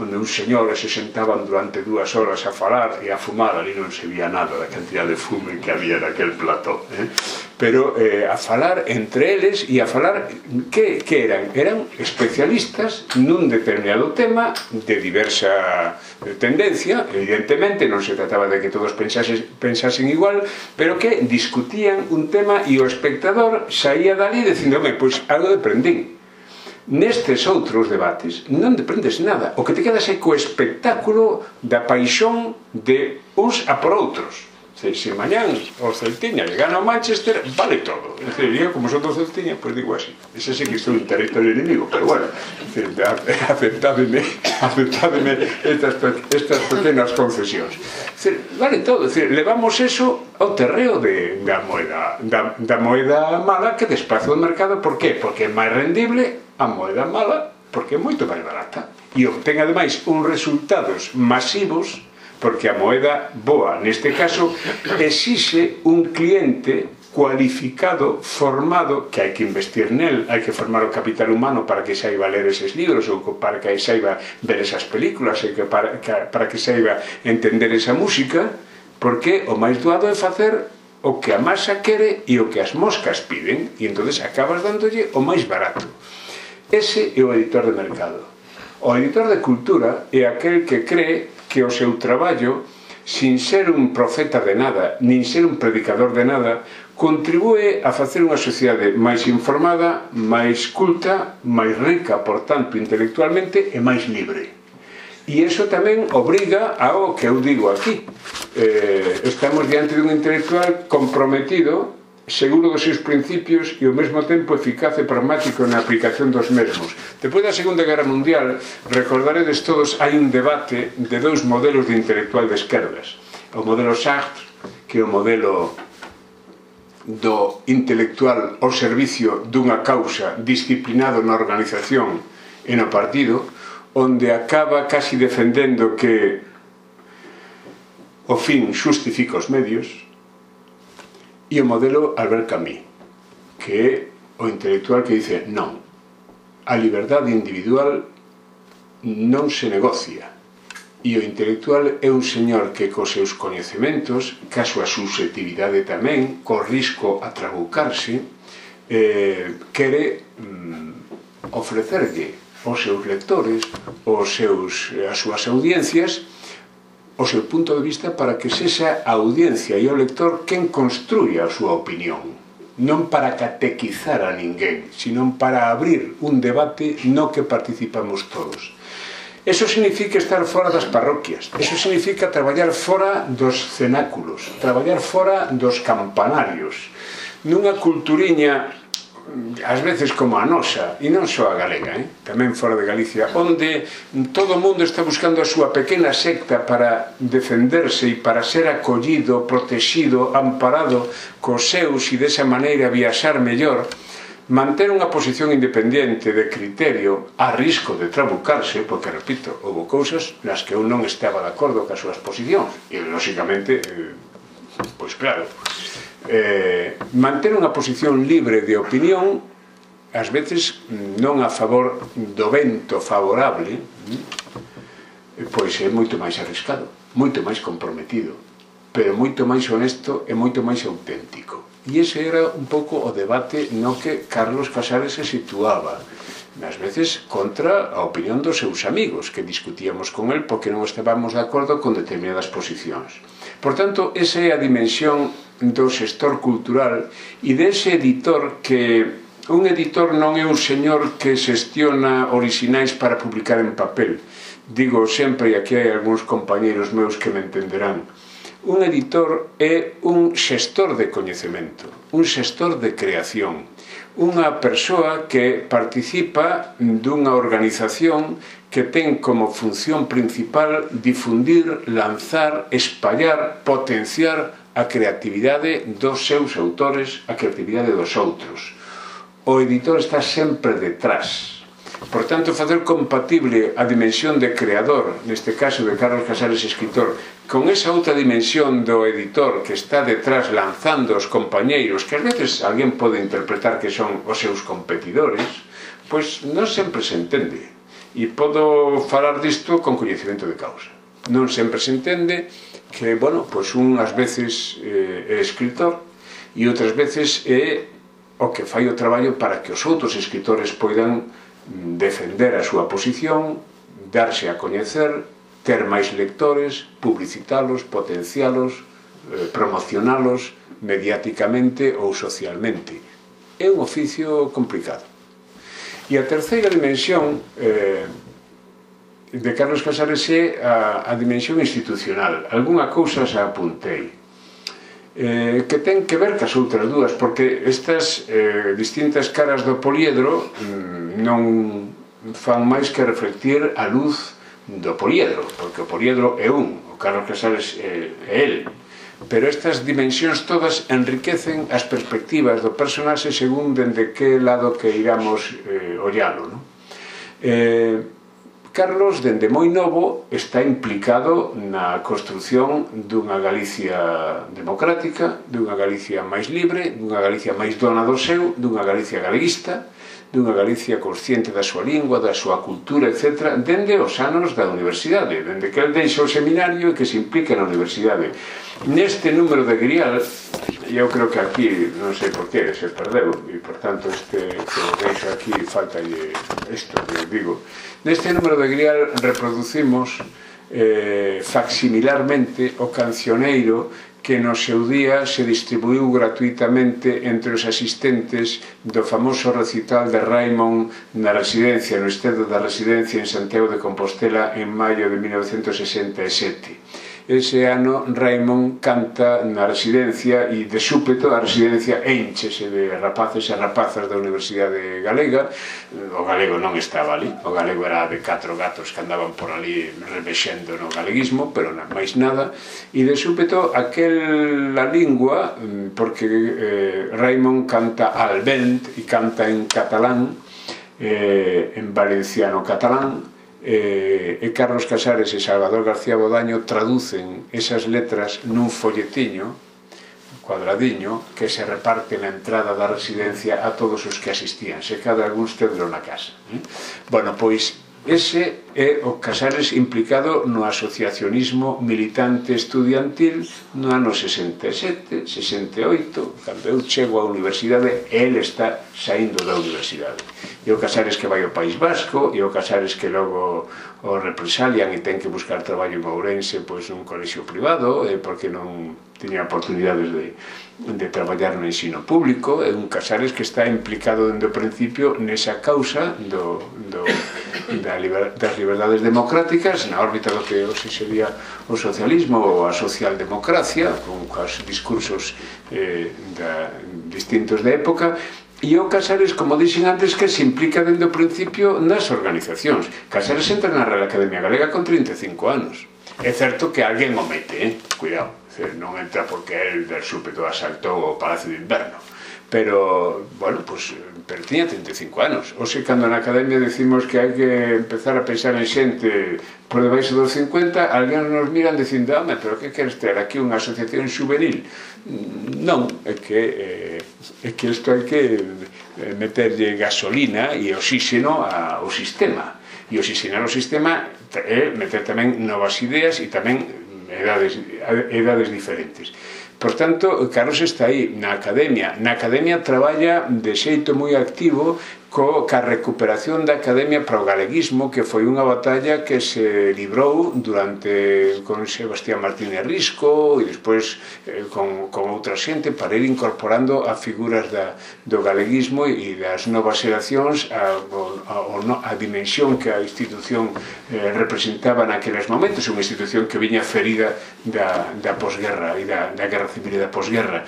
onde uns señores se sentaban durante dúas horas a falar e a fumar, ali non se vía nada da cantidad de fume que había naquel plató eh? pero eh, a falar entre eles e a falar que, que eran? eran especialistas nun determinado tema de diversa eh, tendencia evidentemente non se trataba de que todos pensasen, pensasen igual pero que discutían un tema e o espectador saía dali dicindo, pois algo de prendín nestes outros debates non deprendes nada. O que te quedas é co espectáculo da paixón de uns a por outros. Se, se mañán o Celtiña le gana o Manchester, vale todo. É dicir, eu como son do Celtiña, pois pues digo así. Ese sí que estou en territorio enemigo, pero bueno, decir, aceptademe, aceptademe estas, estas pequenas concesións. Decir, vale todo, decir, levamos eso ao terreo de, da moeda da, da moeda mala que desplaza o mercado, por qué? Porque é máis rendible a moeda mala porque é moito máis barata e obtén ademais uns resultados masivos porque a moeda boa neste caso exixe un cliente cualificado, formado, que hai que investir nel, hai que formar o capital humano para que saiba ler eses libros ou para que saiba ver esas películas e que para, que, para que saiba entender esa música, porque o máis doado é facer o que a masa quere e o que as moscas piden, e entonces acabas dándolle o máis barato. Ese é o editor de mercado. O editor de cultura é aquel que cree que o seu traballo, sin ser un profeta de nada, nin ser un predicador de nada, contribúe a facer unha sociedade máis informada, máis culta, máis rica, por tanto, intelectualmente e máis libre. E iso tamén obriga ao que eu digo aquí. Eh, estamos diante dun intelectual comprometido seguro dos seus principios e ao mesmo tempo eficaz e pragmático na aplicación dos mesmos. Depois da Segunda Guerra Mundial, recordaredes todos, hai un debate de dous modelos de intelectual de esquerdas. O modelo Sartre, que é o modelo do intelectual ao servicio dunha causa disciplinado na organización e no partido, onde acaba casi defendendo que o fin xustifica os medios, e o modelo Albert Camus, que é o intelectual que dice non, a liberdade individual non se negocia e o intelectual é un señor que cos seus coñecementos, ca súa subjetividade tamén, co risco a trabucarse, eh, quere mm, ofrecerlle aos seus lectores, aos seus, eh, as súas audiencias, o seu punto de vista para que sexa a audiencia e o lector quen construya a súa opinión. Non para catequizar a ninguén, sino para abrir un debate no que participamos todos. Eso significa estar fora das parroquias, eso significa traballar fora dos cenáculos, traballar fora dos campanarios, nunha culturiña ás veces como a nosa, e non só a galega, eh? tamén fora de Galicia, onde todo o mundo está buscando a súa pequena secta para defenderse e para ser acollido, protegido, amparado cos seus e desa maneira viaxar mellor, manter unha posición independente de criterio a risco de trabucarse, porque, repito, houve cousas nas que eu non estaba de acordo cas súas posicións, e, lóxicamente, eh, pois claro, eh, manter unha posición libre de opinión ás veces non a favor do vento favorable eh, pois é moito máis arriscado moito máis comprometido pero moito máis honesto e moito máis auténtico. E ese era un pouco o debate no que Carlos Casares se situaba ás veces contra a opinión dos seus amigos que discutíamos con el porque non estábamos de acordo con determinadas posicións. Por tanto, esa é a dimensión do sector cultural e dese editor que un editor non é un señor que xestiona orixinais para publicar en papel. Digo sempre, e aquí hai algúns compañeros meus que me entenderán, un editor é un xestor de coñecemento, un xestor de creación, unha persoa que participa dunha organización que ten como función principal difundir, lanzar, espallar, potenciar a creatividade dos seus autores, a creatividade dos outros. O editor está sempre detrás. Por tanto, facer compatible a dimensión de creador, neste caso de Carlos Casares escritor, con esa outra dimensión do editor que está detrás lanzando os compañeiros, que ás veces alguén pode interpretar que son os seus competidores, pois non sempre se entende e podo falar disto con coñecemento de causa non sempre se entende que, bueno, pois un ás veces eh, é escritor e outras veces é o que fai o traballo para que os outros escritores poidan mm, defender a súa posición, darse a coñecer, ter máis lectores, publicitalos, potencialos, eh, promocionalos mediáticamente ou socialmente. É un oficio complicado. E a terceira dimensión eh, de Carlos Casares é a, a dimensión institucional. Algúna cousa xa apuntei eh, que ten que ver cas outras dúas, porque estas eh, distintas caras do poliedro mm, non fan máis que reflectir a luz do poliedro, porque o poliedro é un, o Carlos Casares é, é el, pero estas dimensións todas enriquecen as perspectivas do personaxe según dende que lado que iramos eh, ollalo non? Eh, Carlos dende moi novo está implicado na construción dunha Galicia democrática, dunha Galicia máis libre, dunha Galicia máis dona do seu, dunha Galicia galeguista, dunha Galicia consciente da súa lingua, da súa cultura, etc., dende os anos da universidade, dende que el deixa o seminario e que se implica na universidade. Neste número de Grial, eu creo que aquí, non sei por que, se perdeu, e por tanto este que o deixo aquí falta isto que digo. Neste número de Grial reproducimos eh, facsimilarmente o cancioneiro que no seu día se distribuiu gratuitamente entre os asistentes do famoso recital de Raymond na residencia, no estado da residencia en Santiago de Compostela en maio de 1967 ese ano Raymond canta na residencia e de súpeto a residencia enchese de rapaces e rapazas da Universidade Galega. O galego non estaba ali o galego era de catro gatos que andaban por ali revexendo no galeguismo pero non máis nada. E de súpeto aquel lingua porque eh, Raymond canta al vent e canta en catalán eh, en valenciano catalán eh, e Carlos Casares e Salvador García Bodaño traducen esas letras nun folletiño cuadradiño que se reparte na entrada da residencia a todos os que asistían, se cada algúns tedro na casa. Eh? Bueno, pois Ese é o Casares implicado no asociacionismo militante estudiantil no ano 67, 68, cando eu chego á universidade, el está saindo da universidade. E o Casares que vai ao País Vasco, e o Casares que logo o represalian e ten que buscar traballo en Ourense pois, nun colexio privado, e porque non tiña oportunidades de, de traballar no ensino público é un Casares que está implicado dende o principio nesa causa do, do, da liber, das liberdades democráticas na órbita do que hoxe sería o socialismo ou a socialdemocracia con os discursos eh, da, distintos da época E o Casares, como dixen antes, que se implica dende o principio nas organizacións. Casares entra na Real Academia Galega con 35 anos. É certo que alguén o mete, eh? cuidado non entra porque el del súpeto asaltou o Palacio de Inverno pero, bueno, pues, pero tiña 35 anos. O cando na academia decimos que hai que empezar a pensar en xente por debaixo dos 50, alguén nos miran dicindo, home, pero que queres ter aquí unha asociación juvenil? Non, é que, eh, é que isto hai que eh, meterlle gasolina e oxígeno ao sistema. E oxigenar o sistema é meter tamén novas ideas e tamén edades, edades diferentes. Por tanto, Carlos está aí, na academia. Na academia traballa de xeito moi activo co, ca recuperación da Academia para o Galeguismo, que foi unha batalla que se librou durante con Sebastián Martínez Risco e despois eh, con, con outra xente para ir incorporando a figuras da, do galeguismo e das novas xeracións a, a, a, a dimensión que a institución eh, representaba naqueles momentos, unha institución que viña ferida da, da posguerra e da, da guerra civil e da posguerra.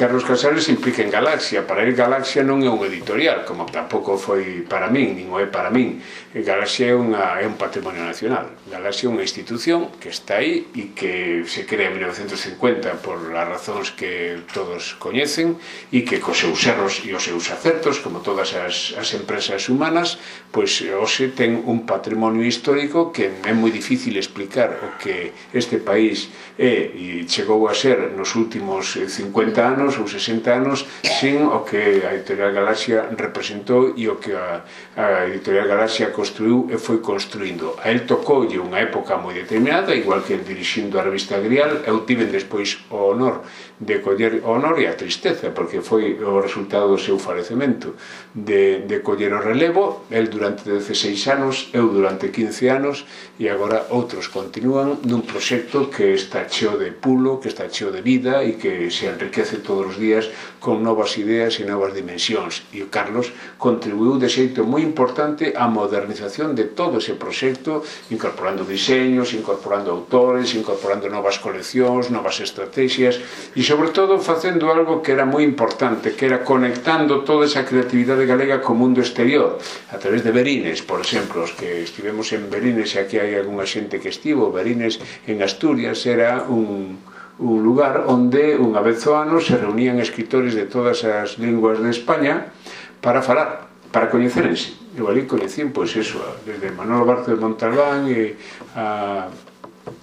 Carlos Casares implica en Galaxia, para ir Galaxia non é un editorial, como tampouco tampouco foi para min, nin o é para min. Galaxia é, unha, é un patrimonio nacional. Galaxia é unha institución que está aí e que se crea en 1950 por as razóns que todos coñecen e que cos seus erros e os seus acertos, como todas as, as empresas humanas, pois hoxe ten un patrimonio histórico que é moi difícil explicar o que este país é e chegou a ser nos últimos 50 anos ou 60 anos sin o que a Editorial Galaxia representou E o que a, a Editorial Galaxia construiu e foi construindo. A el tocoulle unha época moi determinada, igual que el dirixindo a revista Grial, eu tive despois o honor de coller o honor e a tristeza, porque foi o resultado do seu falecemento, de, de coller o relevo, el durante 16 anos, eu durante 15 anos, e agora outros continúan nun proxecto que está cheo de pulo, que está cheo de vida e que se enriquece todos os días con novas ideas e novas dimensións. E o Carlos contribuiu de xeito moi importante á modernización de todo ese proxecto incorporando diseños, incorporando autores, incorporando novas coleccións, novas estrategias e sobre todo facendo algo que era moi importante que era conectando toda esa creatividade galega co mundo exterior a través de Berines, por exemplo os que estivemos en Berines e aquí hai algunha xente que estivo Berines en Asturias era un, un lugar onde unha vez ao ano se reunían escritores de todas as linguas de España para falar, para coñecerense. Eu ali coñecín, pois, eso, desde Manolo Barco de Montalbán e a,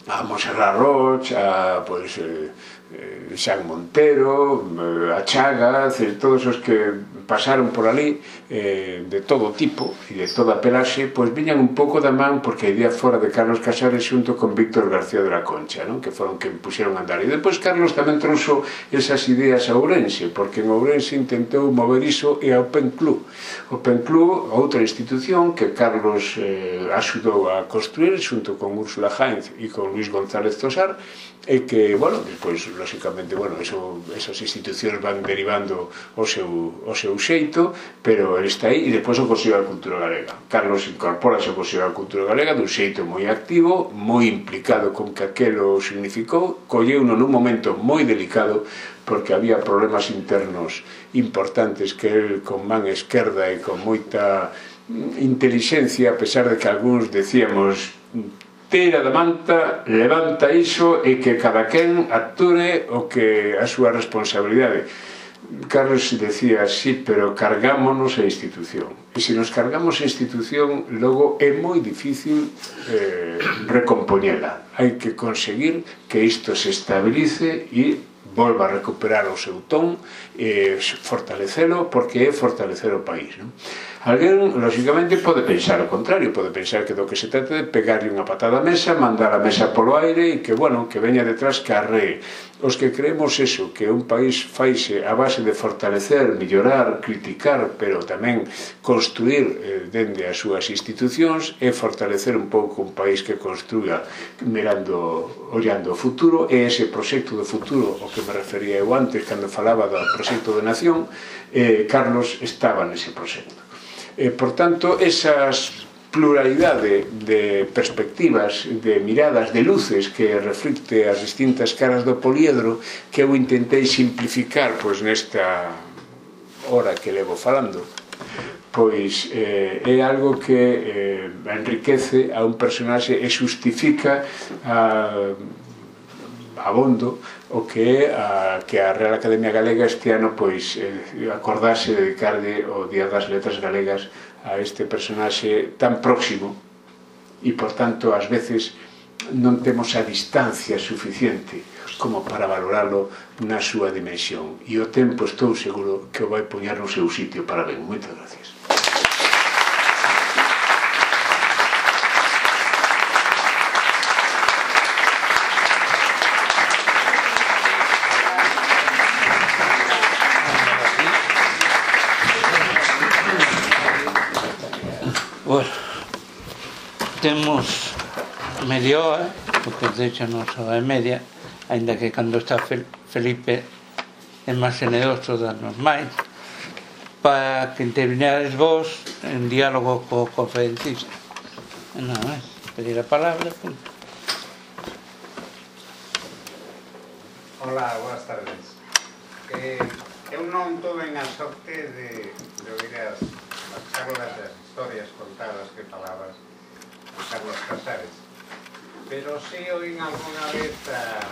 a Monserrat Roch, a, pois, eh, Eh, Xan Montero, eh, Achaga, decir, todos os que pasaron por ali eh, de todo tipo e de toda pelaxe, pois viñan un pouco da man porque a idea fora de Carlos Casares xunto con Víctor García de la Concha, non? que foron que puxeron a andar. E depois Carlos tamén trouxo esas ideas a Ourense, porque en Ourense intentou mover iso e ao Pen Club. O Pen Club, outra institución que Carlos eh, axudou a construir xunto con Úrsula Heinz e con Luis González Tosar, e que, bueno, despois lóxicamente, bueno, eso, esas institucións van derivando o seu, o seu xeito, pero ele está aí, e depois o Consello da Cultura Galega. Carlos incorpora ao Consello da Cultura Galega dun xeito moi activo, moi implicado con que aquelo significou, colleuno nun momento moi delicado, porque había problemas internos importantes que el con man esquerda e con moita mm, inteligencia, a pesar de que algúns decíamos tira da manta, levanta iso e que cada quen actúe o que a súa responsabilidade. Carlos decía sí, pero cargámonos a institución. E se nos cargamos a institución, logo é moi difícil eh, recompoñela. Hai que conseguir que isto se estabilice e volva a recuperar o seu ton e fortalecelo porque é fortalecer o país non? alguén lógicamente pode pensar o contrario pode pensar que do que se trata de pegarle unha patada á mesa mandar a mesa polo aire e que bueno, que veña detrás que arree os que creemos eso, que un país faise a base de fortalecer, millorar, criticar, pero tamén construir eh, dende as súas institucións e fortalecer un pouco un país que construa mirando, ollando o futuro e ese proxecto do futuro o que me refería eu antes cando falaba do proxecto de nación eh, Carlos estaba nese proxecto. Eh, por tanto esas pluralidade de perspectivas de miradas, de luces que reflicte as distintas caras do poliedro que eu intentei simplificar pois nesta hora que levo falando pois eh, é algo que eh, enriquece a un personaxe e justifica a, abondo o que a, que a Real Academia Galega este ano pois eh, acordase dedicarle o Día das Letras Galegas a este personaxe tan próximo e por tanto ás veces non temos a distancia suficiente como para valorarlo na súa dimensión. E o tempo estou seguro que o vai poñer no seu sitio. Para ben, moitas gracias. temos media hora, porque deixanos a media, aínda que cando está Felipe é máis generoso danos máis, para que interviñades vos en diálogo co conferencista. E nada máis, pedir a palabra, punto. Hola, boas tardes. Eh, eu non tuve a sorte de, de oír as, as charlas das historias contadas que falabas Carlos Casares pero sí, oín alguna vez a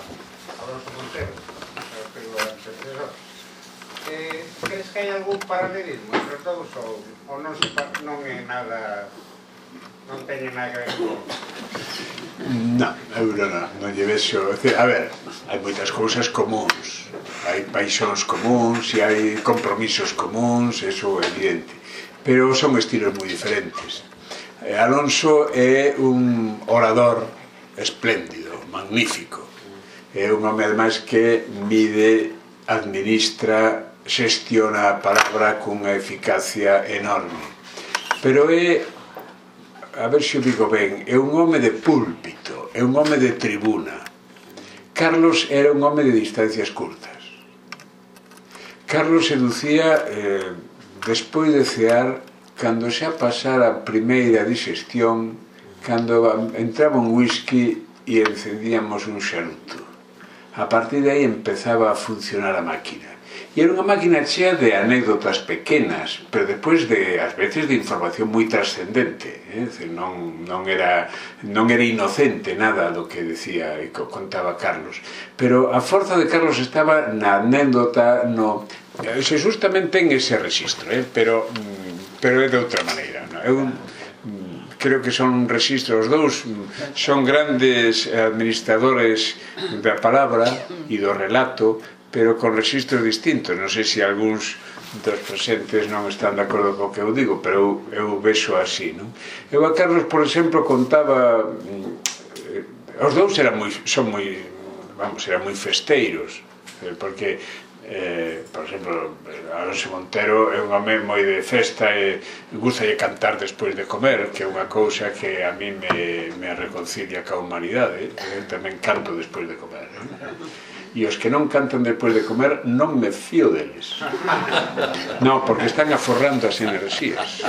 Alonso Montero o seu antecesor eh, crees que hai algún paralelismo entre os dous ou, ou non, se, non é nada non teñe nada que ver con Non, eu non, non, non lle vexo A ver, hai moitas cousas comuns. Hai paixóns comuns e hai compromisos comuns, eso é evidente. Pero son estilos moi diferentes. E Alonso é un orador espléndido, magnífico. É un home, ademais, que mide, administra, xestiona a palabra cunha eficacia enorme. Pero é, a ver se o digo ben, é un home de púlpito, é un home de tribuna. Carlos era un home de distancias curtas. Carlos seducía, eh, despois de cear, cando xa pasara a primeira digestión, cando entraba un whisky e encendíamos un xaruto. A partir de aí empezaba a funcionar a máquina. E era unha máquina chea de anécdotas pequenas, pero despois de, ás veces, de información moi trascendente. Eh? Non, non, era, non era inocente nada do que decía e co, contaba Carlos. Pero a forza de Carlos estaba na anécdota, no... Eh, Xesús tamén ten ese registro, eh? pero mm, pero é de outra maneira. Non? Eu mm, creo que son registros dous, mm, son grandes administradores da palabra e do relato, pero con registros distintos. Non sei se algúns dos presentes non están de acordo co que eu digo, pero eu, eu vexo así, non? Eu a Carlos, por exemplo, contaba mm, eh, os dous eran moi son moi vamos, eran moi festeiros, eh, porque eh, por exemplo, Alonso Montero é un home moi de festa e gustalle cantar despois de comer, que é unha cousa que a mí me, me reconcilia ca humanidade, eu tamén canto despois de comer. Eh? e os que non cantan despois de comer non me fío deles. Non, porque están aforrando as enerxías.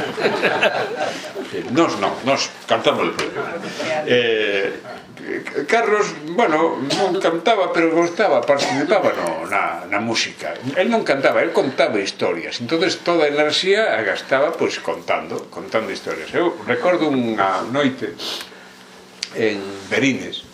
Nos non, nos cantamos despois de comer eh, Carlos, bueno, non cantaba pero gostaba, participaba no, na, na música. El non cantaba, el contaba historias. Entonces toda a enerxía a gastaba pois, contando, contando historias. Eu recordo unha noite en Berines.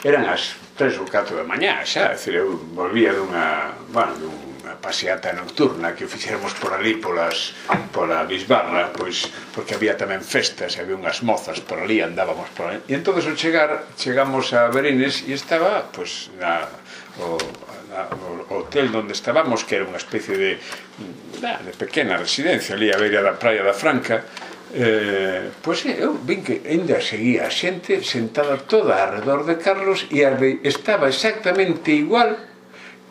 Eran as tres ou catro da mañá, xa, decir, eu volvía dunha, bueno, dunha paseata nocturna que fixéramos por ali polas, pola Bisbarra, pois, porque había tamén festas, había unhas mozas por ali, andábamos por ali. E entón, ao chegar, chegamos a Berines e estaba, pois, na, o, na, o hotel onde estábamos, que era unha especie de, na, de pequena residencia ali a beira da Praia da Franca, Eh, pois eu vin que ainda seguía a xente sentada toda alrededor de Carlos e estaba exactamente igual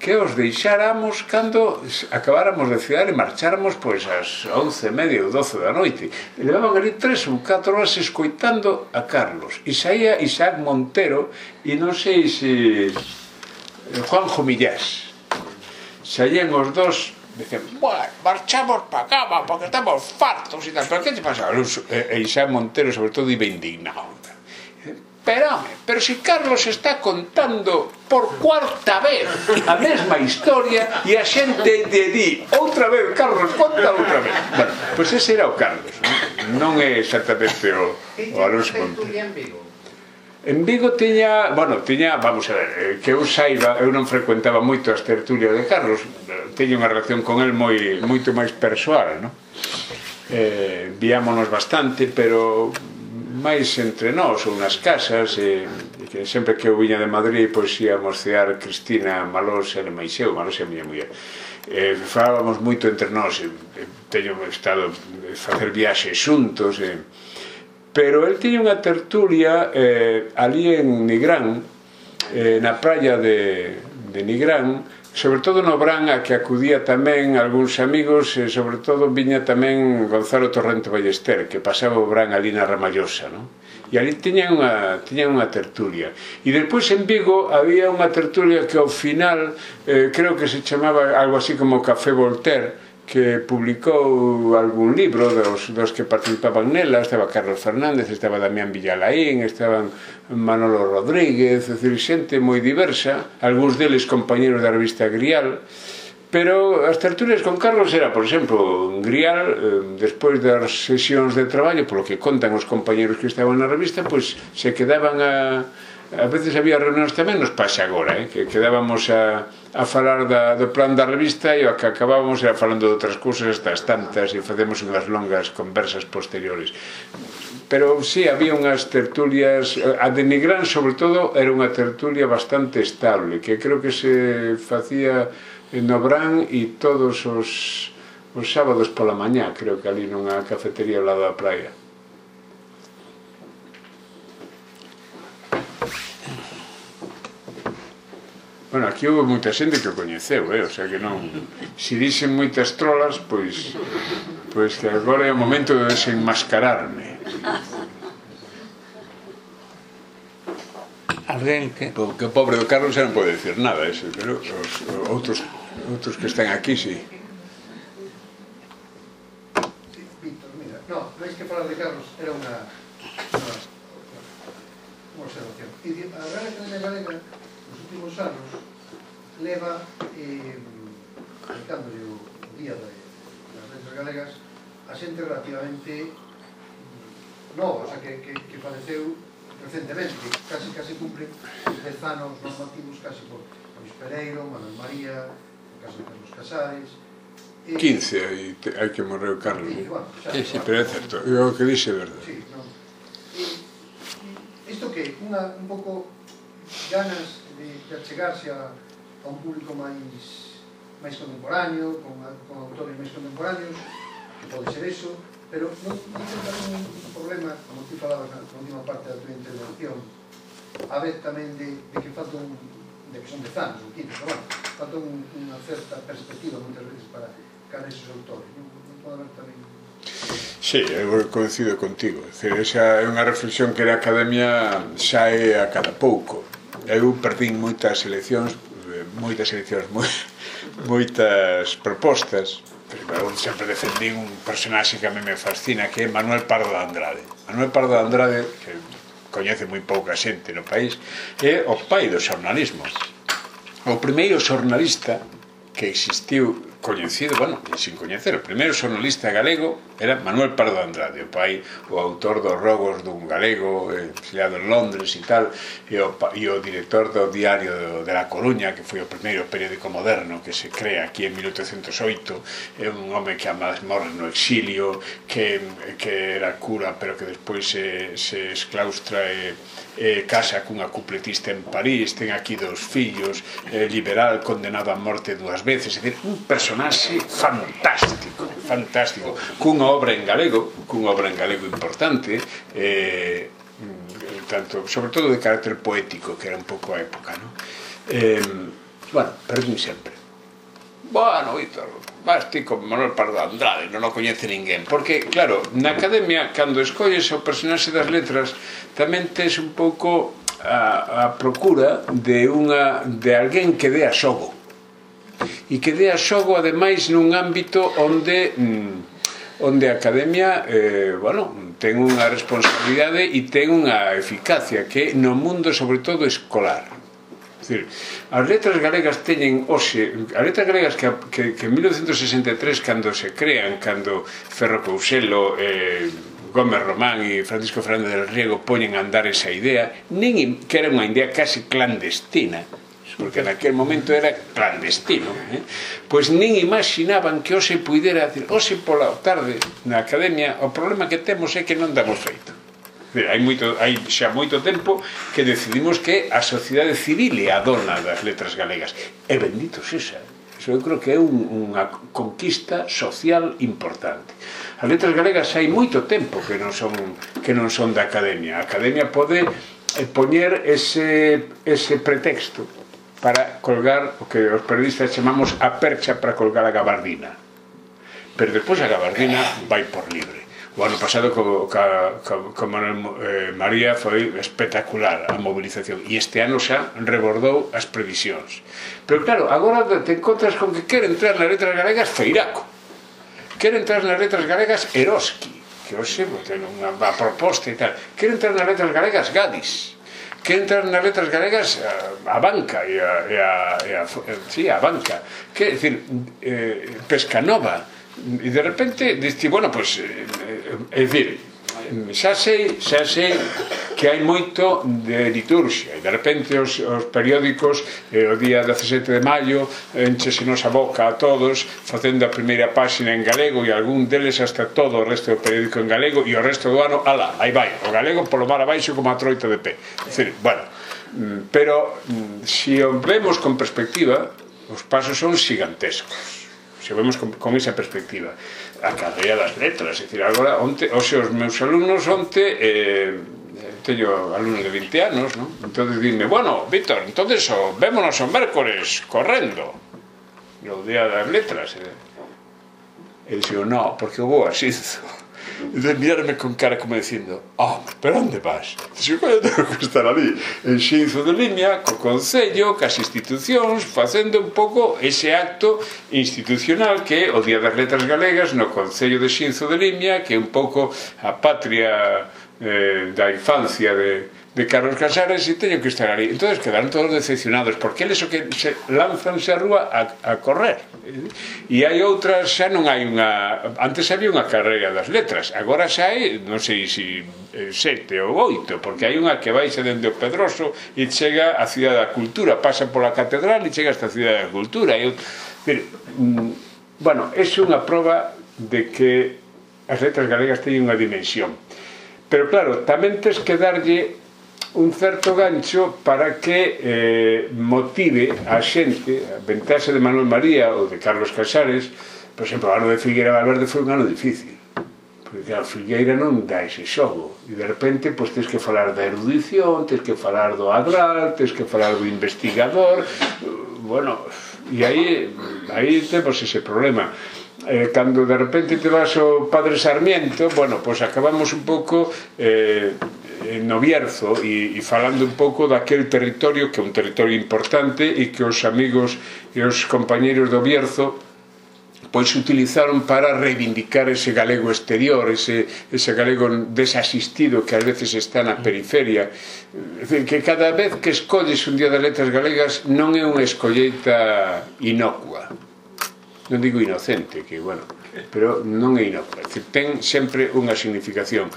que os deixáramos cando acabáramos de cidade e marcháramos pois ás 11 e media ou 12 da noite. E levaban ali tres ou catro horas escoitando a Carlos. E saía Isaac Montero e non sei se eh, Juanjo Millás. Saían os dos dice, marchamos para cama porque estamos fartos e tal. Pero que te pasa? E eh, eh, Isa Montero, sobre todo, iba indignado. Pero, pero si Carlos está contando por cuarta vez a mesma historia e a xente de di outra vez, Carlos, conta outra vez. Bueno, pois pues ese era o Carlos, non, non é exactamente o, o Alonso Montero. En Vigo tiña, bueno, tiña, vamos a ver, eh, que eu saiba, eu non frecuentaba moito as tertulias de Carlos, teño unha relación con el moi moito máis persoal, non? Eh, viámonos bastante, pero máis entre nós ou nas casas, e, e que sempre que eu viña de Madrid, pois íamos cear Cristina, Malós, e Maiseu, Malós é a miña muller. Eh, falábamos moito entre nós, e, teño estado de facer viaxes xuntos, e... Eh, pero el tiña unha tertulia eh, ali en Nigrán eh, na praia de, de Nigrán sobre todo no Bran a que acudía tamén algúns amigos e sobre todo viña tamén Gonzalo Torrente Ballester que pasaba o Bran ali na Ramallosa non? e ali tiñan unha, tiñan unha tertulia e despois en Vigo había unha tertulia que ao final eh, creo que se chamaba algo así como Café Voltaire que publicou algún libro dos, dos que participaban nela, estaba Carlos Fernández, estaba Damián Villalaín, estaban Manolo Rodríguez, é dicir, xente moi diversa, algúns deles compañeros da revista Grial, Pero as tertulias con Carlos era, por exemplo, Grial, eh, despois das sesións de traballo, polo que contan os compañeros que estaban na revista, pois se quedaban a, a veces había reunións tamén nos pasa agora, eh? que quedábamos a, a falar da, do plan da revista e o que acabábamos era falando de outras cousas hasta as tantas e facemos unhas longas conversas posteriores pero sí, había unhas tertulias a de Nigrán sobre todo era unha tertulia bastante estable que creo que se facía en Obrán e todos os, os sábados pola mañá creo que ali nunha cafetería ao lado da praia Bueno, aquí houve moita xente que o coñeceu, eh? o sea que non... Si dixen moitas trolas, pois... Pois que agora é o momento de desenmascararme. Alguén que... Porque o pobre do Carlos xa non pode decir nada, ese, pero os, outros, outros que están aquí, sí. Víctor, mira, no, non que falar de Carlos, era unha... Unha observación. E a Real Academia Galega últimos anos leva eh, dedicándole o día de, das letras galegas a xente relativamente mm, nova, o sea, que, que, que faleceu recentemente, casi casi cumple 10 anos normativos casi por Luis Pereiro, Manuel María, o caso de Carlos Casares, eh, 15 aí, hai que morreu Carlos. Sí, bueno, xa, sí, sí, pero é certo, eu que dixe verdade. Sí, no. Isto que unha un pouco ganas de, de achegarse a, a un público máis máis contemporáneo, con, con autores máis contemporáneos, pode ser eso, pero non, non ten tamén un problema, como ti falabas na última parte da tua intervención, a vez tamén de, de que falta un, de que son de fans, un pero bueno, falta un, unha certa perspectiva moitas veces para cara esos autores, non, non pode haber tamén Sí, eu coincido contigo. Esa é unha reflexión que na academia xa é a cada pouco eu perdín moitas eleccións moitas eleccións moi, moitas propostas. Pero eu sempre defendín un personaxe que a mí me fascina que é Manuel Pardo de Andrade. Manuel Pardo de Andrade que coñece moi pouca xente no país é o pai do xornalismo. O primeiro xornalista que existiu coñecido, bueno, sin coñecer, o primeiro xornalista galego era Manuel Pardo Andrade, o pai, o autor dos rogos dun galego eh, exiliado en Londres e tal, e o, e o director do diario de, La Coruña, que foi o primeiro periódico moderno que se crea aquí en 1808, é un home que amas morre no exilio, que, que era cura, pero que despois se, se esclaustra e eh, casa cunha cupletista en París, ten aquí dos fillos, eh, liberal condenado a morte dúas veces, é dicir, un personaxe fantástico, fantástico, cunha obra en galego, cunha obra en galego importante, eh, mm, tanto, sobre todo de carácter poético, que era un pouco a época, non? Eh, bueno, perdín sempre. Bueno, Víctor, vas ti con Manuel Pardo Andrade, non o coñece ninguén. Porque, claro, na academia, cando escolles o personaxe das letras, tamén tes un pouco a, a procura de, unha, de alguén que dé a xogo. E que dé a xogo, ademais, nun ámbito onde... Mm, onde a academia eh, bueno, ten unha responsabilidade e ten unha eficacia que no mundo sobre todo escolar Decir, as letras galegas teñen hoxe, as letras galegas que, que, que en 1963 cando se crean, cando Ferro Couselo, eh, Gómez Román e Francisco Fernández del Riego poñen a andar esa idea, nin que era unha idea casi clandestina, porque en aquel momento era clandestino eh? pois nin imaginaban que hoxe puidera decir, hoxe pola tarde na academia o problema que temos é que non damos feito hai, moito, hai xa moito tempo que decidimos que a sociedade civil é a dona das letras galegas e bendito sexa Iso eu creo que é un, unha conquista social importante. As letras galegas hai moito tempo que non son que non son da academia. A academia pode eh, poñer ese, ese pretexto para colgar o que os periodistas chamamos a percha para colgar a gabardina. Pero despois a gabardina vai por libre. O ano pasado co, ca, ca, co Manuel, eh, María foi espectacular a movilización e este ano xa rebordou as previsións. Pero claro, agora te encontras con que quere entrar nas letras galegas Feiraco. Quere entrar nas letras galegas Eroski, que hoxe ten unha, unha proposta e tal. Quere entrar nas letras galegas Gadis que entran nas letras galegas eh, a, a banca e a, e a, e a, e a, sí, a banca que, é dicir, eh, Pescanova e de repente diste, bueno, pois é eh, eh, dicir xa sei, xa sei que hai moito de liturxia e de repente os, os periódicos eh, o día 17 de maio enchese nos a boca a todos facendo a primeira páxina en galego e algún deles hasta todo o resto do periódico en galego e o resto do ano, ala, aí vai o galego polo mar abaixo como a troita de pé. É dicir, bueno, mm, pero se si o vemos con perspectiva os pasos son gigantescos se vemos con, con esa perspectiva a carreira das letras é dicir, agora, onte, os os meus alumnos onte eh, teño alumnos de 20 anos non? entonces dime, bueno, Víctor, entonces o, vémonos o mércores correndo no día das letras eh. e dixo, no, porque eu vou a Xinzo de mirarme con cara como dicindo Oh, ah, pero onde vas? Se eu tengo que estar ali En xinzo de línea, co Concello, cas institucións Facendo un pouco ese acto institucional Que é o Día das Letras Galegas No Concello de Xinzo de Limia Que é un pouco a patria eh, da infancia de, de Carlos Casares e teño que estar ali. Entón quedaron todos decepcionados, porque eles o que se lanzanse a rúa a, a correr. E hai outras, xa non hai unha... Antes había unha carreira das letras, agora xa hai, non sei se si, eh, sete ou oito, porque hai unha que baixa dende o Pedroso e chega á Cidade da Cultura, pasa pola Catedral e chega hasta a Cidade da Cultura. E, pero, mm, bueno, é unha prova de que as letras galegas teñen unha dimensión. Pero claro, tamén tens que darlle un certo gancho para que eh, motive a xente, a ventase de Manuel María ou de Carlos Casares, por exemplo, o ano de Figueira Valverde foi un ano difícil, porque a Figueira non dá ese xogo, e de repente pois, tens que falar da erudición, tens que falar do adral, tens que falar do investigador, bueno, e aí, aí temos ese problema. Eh, cando de repente te vas ao Padre Sarmiento, bueno, pois acabamos un pouco eh, no Bierzo e, e falando un pouco daquel territorio que é un territorio importante e que os amigos e os compañeiros do Bierzo pois utilizaron para reivindicar ese galego exterior, ese, ese galego desasistido que ás veces está na periferia. Que cada vez que escolles un día das letras galegas non é unha escolleita inocua. Non digo inocente, que, bueno, pero non é inocua ten sempre unha significación.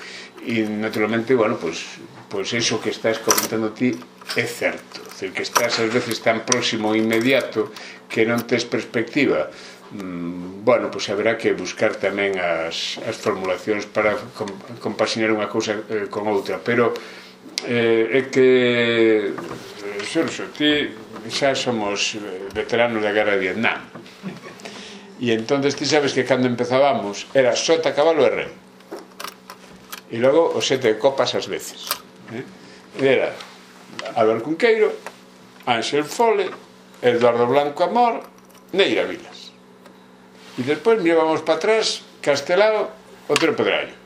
E naturalmente, bueno, pois pois eso que estás comentando ti é certo, É que estás ás veces tan próximo e inmediato que non tes perspectiva. Mm, bueno, pois haberá que buscar tamén as, as formulacións para compaxinar unha cousa eh, con outra, pero eh, é que eh, Xurxo, ti xa somos eh, veteranos da guerra de Vietnam. E entonces ti sabes que cando empezábamos era sota, cabalo e remo. E logo os sete copas as veces. Eh? Era Álvaro Cunqueiro, Ángel Fole, Eduardo Blanco Amor, Neira Vilas. E despois mirábamos para atrás Castelao, outro Pedrallo.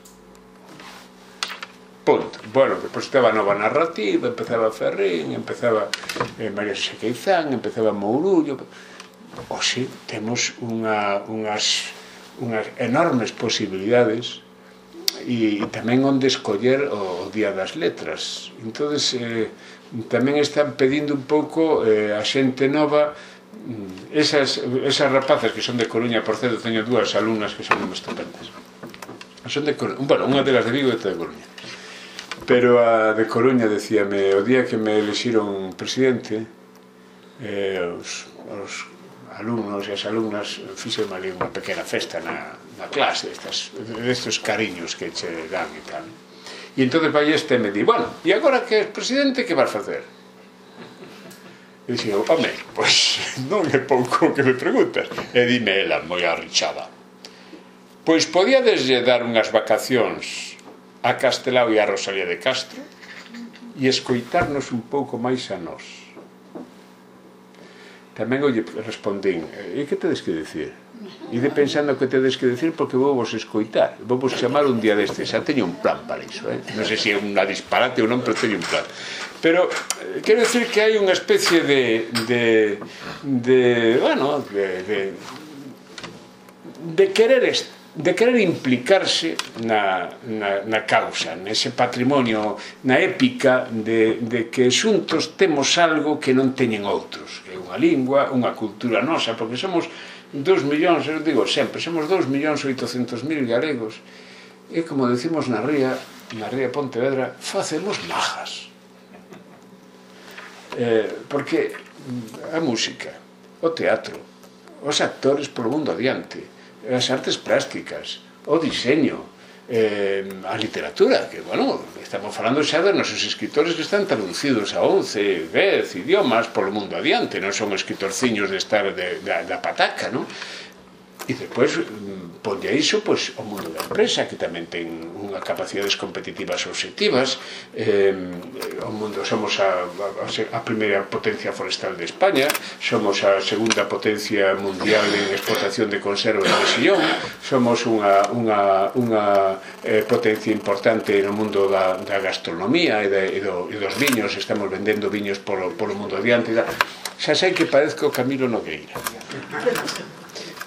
Punto. Bueno, depois estaba a nova narrativa, empezaba Ferrín, empezaba eh, María Sequeizán, empezaba Mourullo, Oxe temos unha, unhas, unhas enormes posibilidades e, e tamén onde escoller o, o Día das Letras. Entón, eh, tamén están pedindo un pouco eh, a xente nova mm, esas, esas rapazas que son de Coruña, por certo, teño dúas alumnas que son estupendas. Son de Coruña, bueno, unha delas de Vigo e outra de Coruña. Pero a de Coruña decíame, o día que me elexiron presidente, eh, os, os alumnos e as alumnas fixen ali unha pequena festa na, na clase destas, destes cariños que che dan e tal. E entón vai este me di bueno, e agora que és presidente que vas facer? e dixen, home, pois non é pouco que me preguntas. E dime ela, moi arrichada pois podíadeslle dar unhas vacacións a Castelao e a Rosalía de Castro e escoitarnos un pouco máis a nós. Tamén olle respondín, e que tedes que dicir? Ide pensando que tedes que dicir porque vou vos escoitar. Vou vos chamar un día deste, xa teño un plan para iso, eh? Non sei se é unha disparate ou non, pero teño un plan. Pero eh, quero decir que hai unha especie de de de, bueno, de de de querer estar de querer implicarse na, na, na causa, nese patrimonio, na épica de, de que xuntos temos algo que non teñen outros. É unha lingua, unha cultura nosa, porque somos 2 millóns, eu digo sempre, somos 2 millóns 800 mil galegos, e como decimos na ría, na ría Pontevedra, facemos majas. Eh, porque a música, o teatro, os actores por mundo adiante, as artes plásticas, o diseño, eh, a literatura, que, bueno, estamos falando xa de nosos escritores que están traducidos a 11, 10 idiomas polo mundo adiante, non son escritorciños de estar de, da, da pataca, non? E despois, mm, ponde a iso, pois, o mundo da empresa, que tamén ten unha capacidades competitivas objetivas, eh, o mundo somos a, a, a primeira potencia forestal de España, somos a segunda potencia mundial en exportación de conservas de sillón, somos unha, unha, unha eh, potencia importante no mundo da, da gastronomía e, da, e, do, e dos viños, estamos vendendo viños polo, polo mundo adiante, xa sei que parezco Camilo Nogueira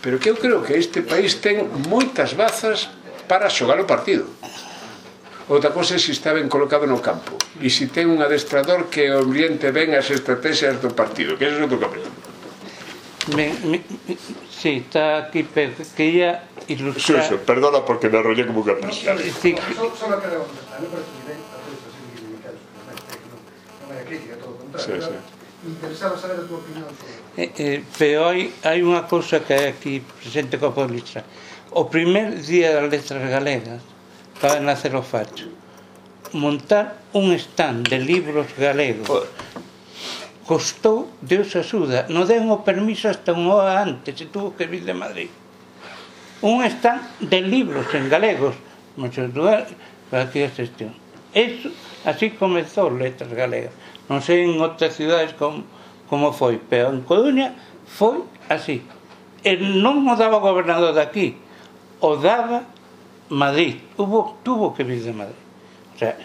pero que eu creo que este país ten moitas bazas para xogar o partido. Outra cosa é se está ben colocado no campo. E se ten un adestrador que oriente ben as estrategias do partido que é outro capítulo. Me, me, me, sí, está aquí pero quería ilustrar sí, sí, perdona porque me arrollé como que sí, sí. só que... Sí, sí interesaba saber a tua opinión eh, eh, pero hai, hai unha cousa que hai aquí presente co política o primer día das letras galegas para nacer o facho montar un stand de libros galegos costou Deus axuda non den o permiso hasta unha hora antes se tuvo que vir de Madrid. Un stand de libros en galegos moitos lugares para que a xestión. Eso así comezou letras galegas. Non sei en outras cidades como, como foi, pero en Coruña foi así. E non o daba o gobernador daqui, o daba Madrid. Hubo, tuvo que vir de Madrid. O sea,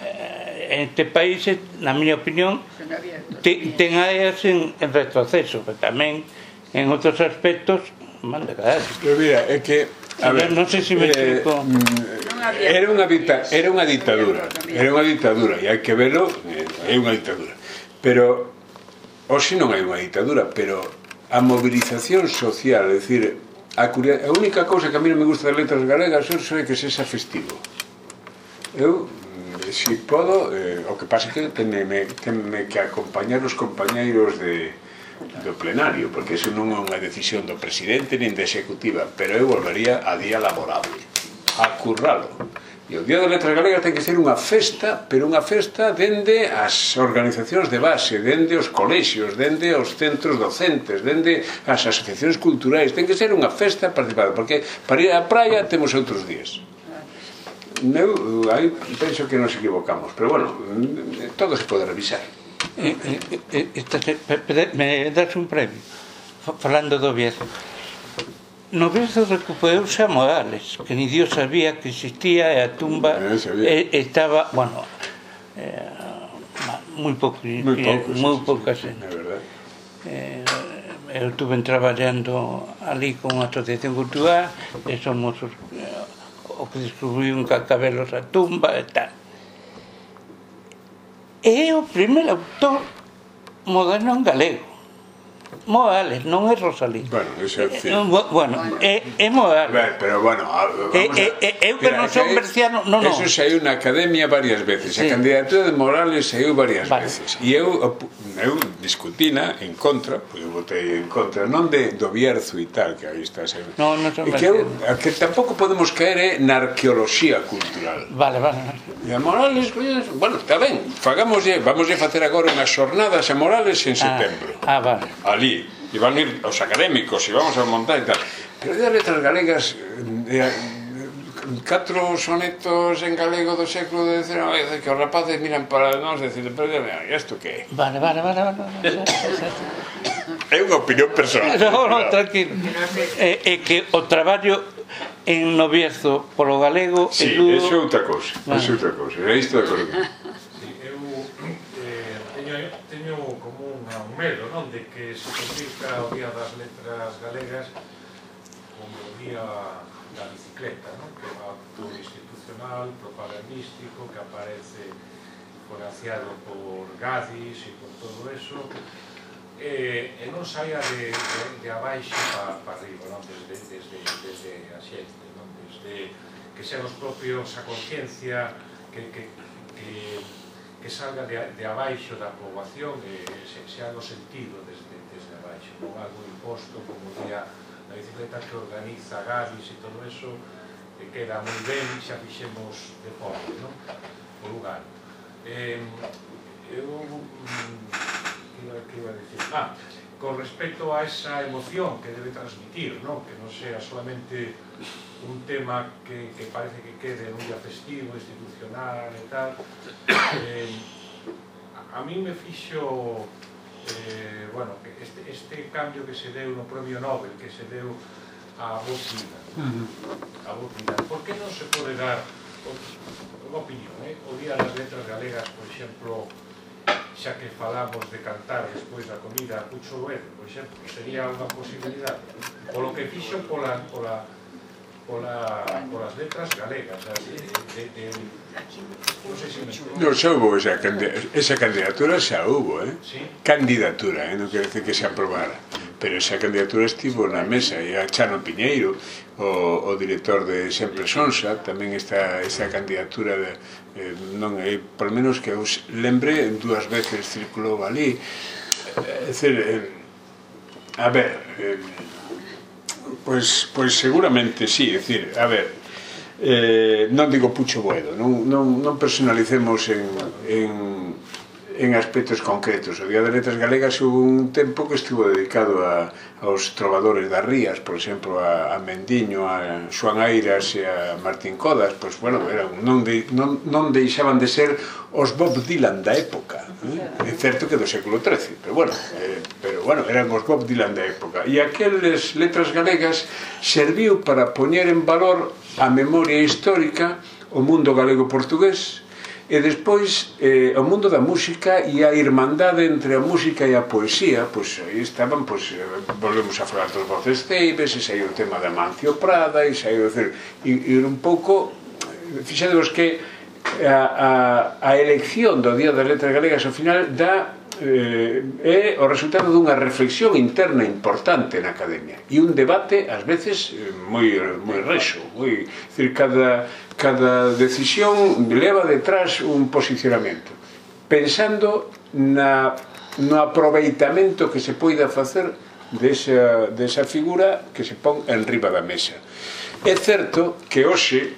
eh, este país, na miña opinión, ten, ten áreas en, en retroceso, pero tamén en outros aspectos, manda de. Pero mira, é que A ver, non sei se me eh, explico. Mm, era unha dita, era unha ditadura, era unha ditadura e hai que verlo, eh, é unha ditadura. Pero hoxe non hai unha ditadura, pero a movilización social, é dicir, a, curia... a única cousa que a mí non me gusta das letras galegas é que sexa festivo. Eu se si podo, eh, o que pasa é que tenme, tenme que acompañar os compañeiros de, do plenario, porque iso non é unha decisión do presidente nin da executiva, pero eu volvería a día laborable, a curralo. E o Día da Letra Galega ten que ser unha festa, pero unha festa dende as organizacións de base, dende os colexios, dende os centros docentes, dende as asociacións culturais, ten que ser unha festa participada, porque para ir á praia temos outros días. Eu, aí penso que nos equivocamos, pero bueno, todo se pode revisar. Eh, eh, eh, me das un premio. Falando do Oviedo no Oviedo recuperouse a Morales que ni Dios sabía que existía e a tumba eh, estaba bueno eh, moi pouco moi pouco, moi pouca sí, xente eh, eu tuve traballando ali con a asociación cultural e somos eh, o que descubriu un cacabelos a tumba e tal é o primeiro autor moderno en galego. Moales, non é Rosalía. Bueno, ese é eh, fin. Bueno, é, é Moales. Ben, pero bueno, eh, vamos é, a... Eh, eh, eu que non son berciano, non, non. Eso saiu na academia varias veces, sí. a candidatura de Morales saiu varias vale. veces. E eu eu discutina en contra, porque eu votei en contra, non de do Bierzo e tal, que aí está sempre. Non, non son e que, eu, a que tampouco podemos caer é na arqueoloxía cultural. Vale, vale. E a Morales, bueno, está ben, fagámoslle, vamos a facer agora unhas xornadas a Morales en ah, setembro. Ah, ah vale. Dalí, e van ir os académicos, e vamos a montar e tal. Pero de letras galegas, de, eh, catro sonetos en galego do século XIX que os rapaces miran para nós e dicen, pero isto que é? Vale, vale, vale, vale. vale. é unha opinión personal. No, no, tranquilo. É, é eh, eh, que o traballo en noviezo polo galego sí, é duro. Sí, eso é outra cousa. Vale. É outra cousa. É isto da cousa. medo non? De que se convirta o Día das Letras Galegas como o Día da Bicicleta, non? Que é un acto institucional, propagandístico, que aparece foraciado por Gadis e por todo eso, e, e non saia de, de, de abaixo para pa arriba, non? Desde, desde, desde a xente, non? Desde que sean os propios a conciencia que, que, que que salga de, de abaixo da poboación e se, se haga o sentido desde, desde abaixo non algo imposto como día a bicicleta que organiza Gavis e todo eso que queda moi ben xa fixemos deporte non? o lugar eh, eu mm, que iba, que iba a decir ah, con respecto a esa emoción que debe transmitir, ¿no? que non sea solamente un tema que, que parece que quede en un día festivo, institucional e tal. Eh, a mí me fixo eh, bueno, este, este cambio que se deu no premio Nobel, que se deu a Botina, a Botina. Por que non se pode dar, unha opinión, eh? o Día das Letras Galegas, por exemplo, xa que falamos de cantar despois da comida a Pucho Boedo, por exemplo, sería unha posibilidade. Polo que fixo pola, pola, pola, polas letras galegas, de, de, de, non sei se me Non, xa hubo esa, esa candidatura, xa hubo, eh? Sí. Candidatura, eh? non quer dizer que se aprobara pero esa candidatura estivo na mesa e a Chano Piñeiro o, o director de Sempre Sonsa tamén está esa candidatura de, eh, non eh, é, pelo menos que eu lembre dúas veces circulou ali eh, é dicir, eh, a ver eh, pois, pois seguramente sí, é dicir, a ver eh, non digo Pucho Boedo non, non, non personalicemos en, en en aspectos concretos. O Día de Letras Galegas houve un tempo que estivo dedicado a, aos trovadores das rías, por exemplo, a, a Mendiño, a Xoan Airas e a Martín Codas, pois, bueno, era, non, de, non, non deixaban de ser os Bob Dylan da época. Eh? É certo que do século XIII, pero bueno, eh, pero, bueno eran os Bob Dylan da época. E aqueles letras galegas serviu para poñer en valor a memoria histórica o mundo galego-portugués, E despois, eh, o mundo da música e a irmandade entre a música e a poesía, pois aí estaban, pois, eh, volvemos a falar dos voces ceibes, e saiu o tema da Mancio Prada, e saiu, decir, e, e un pouco, fixadevos que a, a, a elección do Día das Letras Galegas ao final dá eh, é o resultado dunha reflexión interna importante na academia e un debate ás veces eh, moi moi rexo, moi decir, cada cada decisión leva detrás un posicionamento pensando na no aproveitamento que se poida facer desa, desa figura que se pon en riba da mesa. É certo que hoxe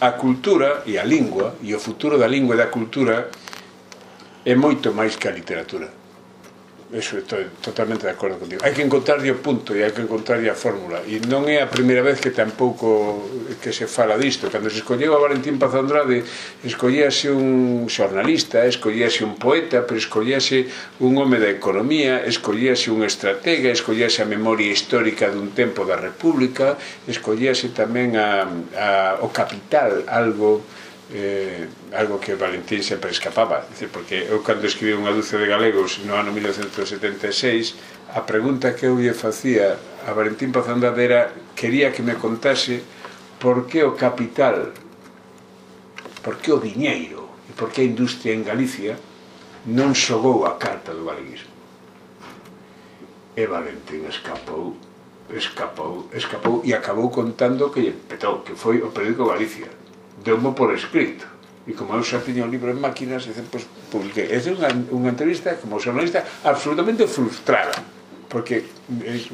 a cultura e a lingua e o futuro da lingua e da cultura é moito máis que a literatura Eso estou totalmente de acordo contigo. Hai que encontrar o punto e hai que encontrar a fórmula. E non é a primeira vez que tampouco que se fala disto. Cando se escolleu a Valentín Paz Andrade, escollíase un xornalista, escollíase un poeta, pero escollíase un home da economía, escollíase un estratega, escollíase a memoria histórica dun tempo da República, escollíase tamén a, a, o capital, algo eh, algo que Valentín sempre escapaba. Dice, porque eu cando escribí unha dúcia de galegos no ano 1976 a pregunta que eu lle facía a Valentín Pazandade era quería que me contase por que o capital por que o diñeiro e por que a industria en Galicia non xogou a carta do galeguismo. E Valentín escapou escapou, escapou e acabou contando que lle petou, que foi o periódico Galicia deumo por escrito e como eu xa tiña o libro en máquinas e pois, publiquei, é unha, unha entrevista como xornalista absolutamente frustrada porque eh,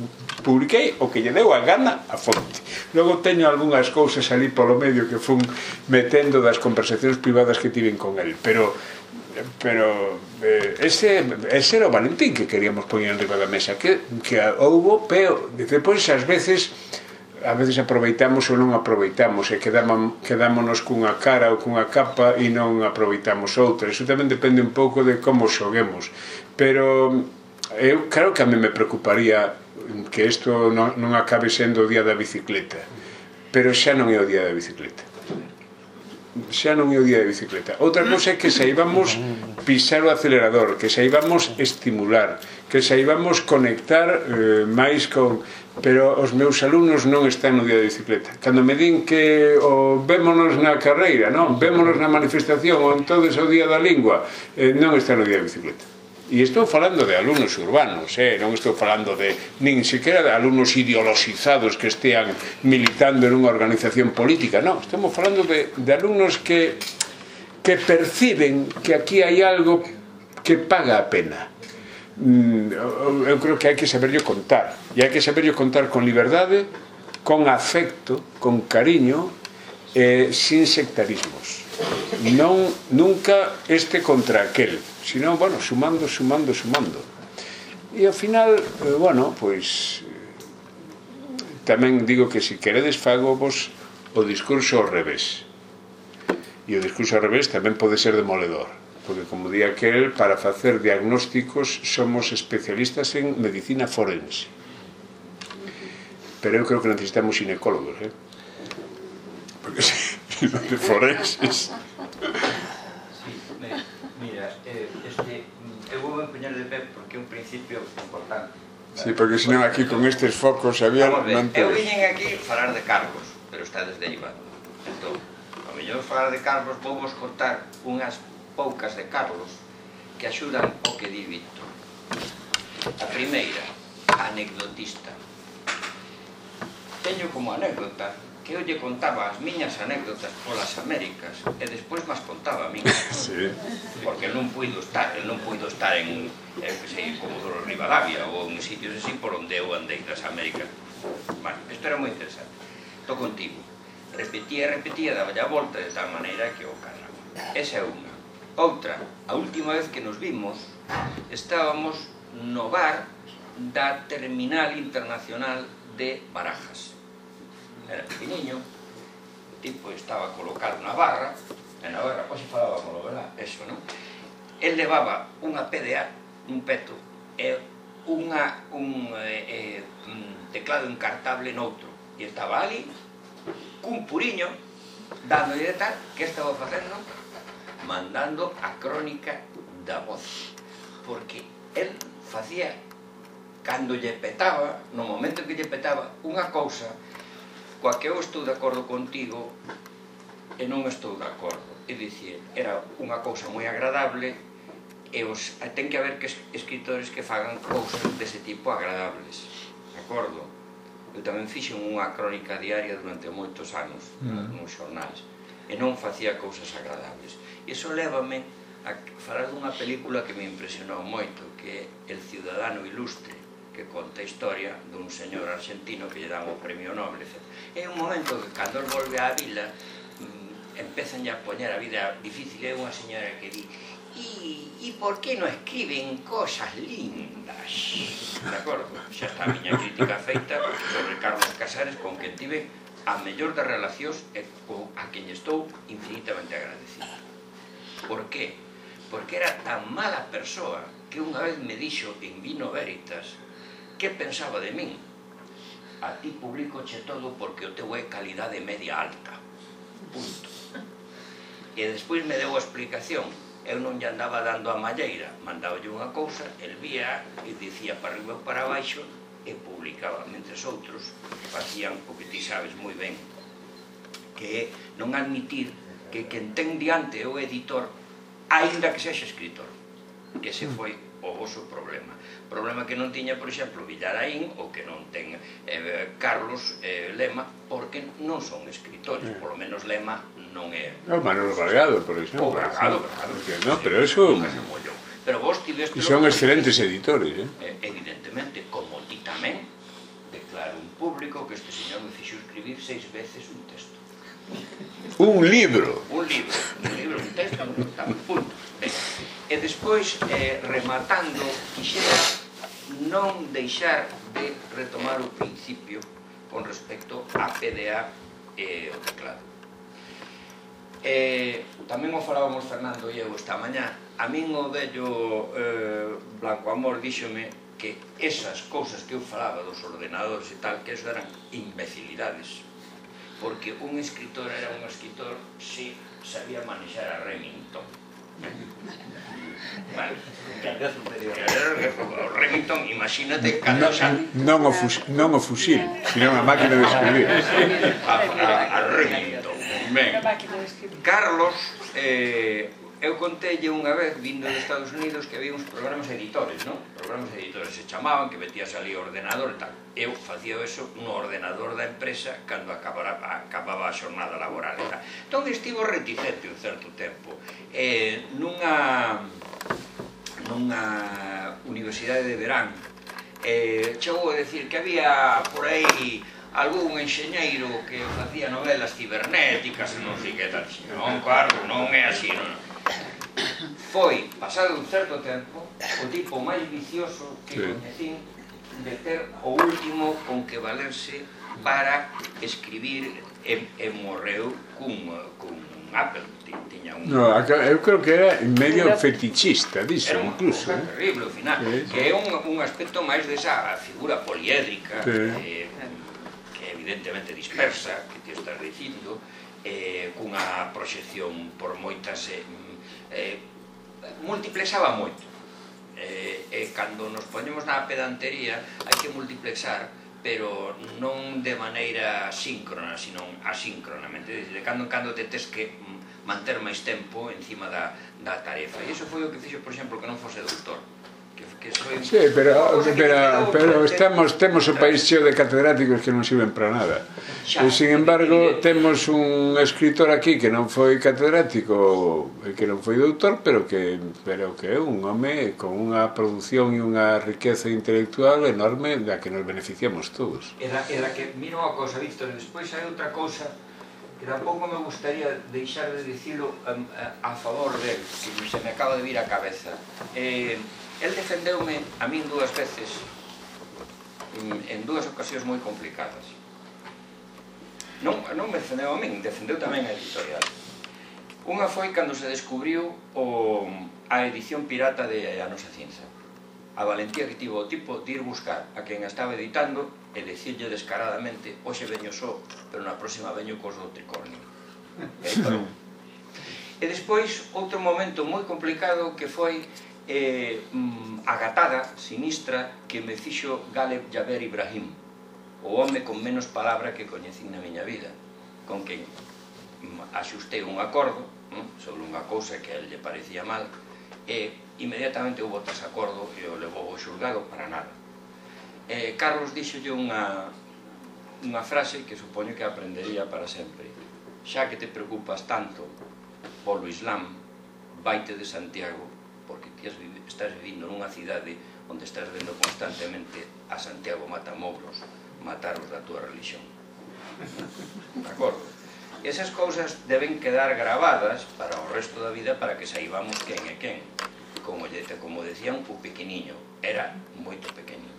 publiquei o que lle deu a gana a fonte. Logo teño algunhas cousas ali polo medio que fun metendo das conversacións privadas que tiven con el, pero pero eh, ese, ese era o Valentín que queríamos poñer en riba da mesa que, que houbo, pero depois ás veces a veces aproveitamos ou non aproveitamos e quedamos, quedámonos cunha cara ou cunha capa e non aproveitamos outra. Iso tamén depende un pouco de como xoguemos. Pero eu creo que a mí me preocuparía que isto non, non acabe sendo o día da bicicleta. Pero xa non é o día da bicicleta. Xa non é o día de bicicleta. Outra cousa é que saibamos pisar o acelerador, que saibamos estimular, que saibamos conectar eh, máis con pero os meus alumnos non están no día de bicicleta. Cando me din que o vémonos na carreira, non, vémonos na manifestación ou entonces o día da lingua, eh, non están no día de bicicleta. E estou falando de alumnos urbanos, eh? non estou falando de nin sequera de alumnos ideoloxizados que estean militando en unha organización política, non, estamos falando de, de alumnos que que perciben que aquí hai algo que paga a pena Mm, eu creo que hai que saberlo contar. E hai que saberlo contar con liberdade con afecto, con cariño eh, sin sectarismos. Non nunca este contra aquel sino, bueno, sumando, sumando, sumando. E ao final, eh, bueno, pois tamén digo que se queredes fago vos o discurso ao revés. E o discurso ao revés tamén pode ser demoledor porque como di aquel, para facer diagnósticos somos especialistas en medicina forense. Pero eu creo que necesitamos ginecólogos, eh? Porque se de forenses... Mira, eh, este, eu vou empeñar de pé porque é un principio importante. Sí, porque senón aquí con estes focos había... Non te... Eu viñen aquí falar de cargos, pero está desde IVA. Entón, ao mellor falar de cargos vou vos contar unhas poucas de Carlos, que axudan o que di Víctor. A primeira, anecdotista. Teño como anécdota que eu lle contaba as miñas anécdotas polas Américas e despois mas contaba a mí. Sí. Porque non puido estar, non puido estar en, eu que sei, como Doro Rivadavia ou en sitios así por onde eu andei das Américas. Bueno, isto era moi interesante. Estou contigo. Repetía, repetía, daba a volta de tal maneira que o carraba. Esa é unha. Outra, a última vez que nos vimos, estábamos no bar da Terminal Internacional de Barajas. Era pequeniño, o tipo estaba colocado na barra, e na barra, pois falábamos, verdad? Eso, non? El levaba unha PDA, un peto, e unha, un, eh, eh, un teclado encartable noutro. E estaba ali, cun puriño, dando de tal, que estaba facendo? mandando a Crónica da Voz porque el facía cando lle petaba, no momento que lle petaba, unha cousa coa que eu estou de acordo contigo e non estou de acordo. E dicir, era unha cousa moi agradable e os, ten que haber que escritores que fagan cousas dese tipo agradables. De acordo? Eu tamén fixen unha crónica diaria durante moitos anos mm. nos xornais e non facía cousas agradables. Iso lévame a falar dunha película que me impresionou moito, que é El Ciudadano Ilustre, que conta a historia dun señor argentino que lle dan o premio Nobel. É un momento que, cando el volve á vila, mm, empezan a poñer a vida difícil. É unha señora que di e, e por que non escriben cosas lindas? De acordo? Xa está a miña crítica feita sobre Carlos Casares, con quen tive a mellor das relacións e a quen estou infinitamente agradecido. Por qué? Porque era tan mala persoa que unha vez me dixo en Vino Veritas que pensaba de min. A ti publico che todo porque o teu é calidade media alta. Punto. E despois me deu a explicación. Eu non lle andaba dando a malleira, mandaba unha cousa, el vía e dicía para arriba ou para baixo e publicaba, mentre outros facían o que ti sabes moi ben, que é non admitir que quen ten diante é o editor, aínda que sexa escritor, que se foi o vosso problema. Problema que non tiña, por exemplo, Villaraín ou que non ten eh, Carlos eh, Lema, porque non son escritores, eh. por polo menos Lema non é... O Manolo Valgado, por exemplo. O Vargado, Vargado. Porque, no, pero eso... Pero vos tiveste... E son excelentes editores, ¿eh? eh? Evidentemente, como ti tamén, declaro un público que este señor me fixo escribir seis veces un texto Un libro. Un libro, un libro, un texto, un punto. Ben. E despois, eh, rematando, quixera non deixar de retomar o principio con respecto a PDA e eh, o teclado. Eh, tamén o falábamos Fernando e eu esta mañá. A min o vello eh, Blanco Amor díxome que esas cousas que eu falaba dos ordenadores e tal, que eso eran imbecilidades porque un escritor era un escritor se sabía manexar a Remington. Vale. O Remington, imagínate, cando xa... Non o, fus, non o fusil, sino a máquina de escribir. A, a, a Remington. Ben. Carlos eh, Eu contelle unha vez, vindo dos Estados Unidos, que había uns programas editores, non? Programas editores se chamaban, que metías ali o ordenador e tal. Eu facía eso no ordenador da empresa cando acabara, acababa a xornada laboral e tal. Entón estivo reticente un certo tempo. Eh, nunha, nunha universidade de verán, eh, chegou a decir que había por aí algún enxeñeiro que facía novelas cibernéticas e non sei que tal. Non, Carlos, non é así, non, non. foi, pasado un certo tempo, o tipo máis vicioso que sí. conhecín de ter o último con que valerse para escribir e, e morreu cun, cun Apple tiña un... No, eu creo que era medio era, fetichista diso, era incluso. Era eh. terrible o final, sí, sí. que é un, un aspecto máis desa figura poliédrica, sí. eh, que evidentemente dispersa, que te estás dicindo, eh, cunha proxección por moitas eh, eh, multiplexaba moito eh, e eh, cando nos ponemos na pedantería hai que multiplexar pero non de maneira síncrona, sino asíncronamente. De cando en cando te tes que mm, manter máis tempo encima da, da tarefa. E iso foi o que fixo, por exemplo, que non fose doutor que. Sí, pero, pero, pero estamos, temos o país cheo de catedráticos que non sirven para nada. E, sin embargo, temos un escritor aquí que non foi catedrático, que non foi doutor, pero que, pero que é un home con unha produción e unha riqueza intelectual enorme da que nos beneficiamos todos. Era, era que, mira unha cosa, Víctor, despois hai outra cousa que tampouco me gustaría deixar de dicilo a, a, eh, a favor del, que se me acaba de vir a cabeza. Eh, El defendeume a min dúas veces en, en dúas ocasións moi complicadas. Non, non me defendeu a min, defendeu tamén a editorial. Unha foi cando se descubriu o, a edición pirata de A nosa cinza. A valentía que tivo o tipo de ir buscar a quen a estaba editando e dicirlle descaradamente hoxe veño só, pero na próxima veño cos do tricornio. E, e despois, outro momento moi complicado que foi eh, agatada, sinistra, que me fixo Galeb Jaber Ibrahim, o home con menos palabra que coñecín na miña vida, con quen mm, axustei un acordo non? sobre unha cousa que a él lle parecía mal, e inmediatamente houve outro acordo e o levou ao xulgado para nada. Eh, Carlos dixolle unha, unha frase que supoño que aprendería para sempre. Xa que te preocupas tanto polo Islam, vaite de Santiago estás vivindo nunha cidade onde estás vendo constantemente a Santiago Matamobros mataros da túa religión. De acordo? Esas cousas deben quedar gravadas para o resto da vida para que saibamos quen é quen. Como, como decían, o pequeniño era moito pequeniño.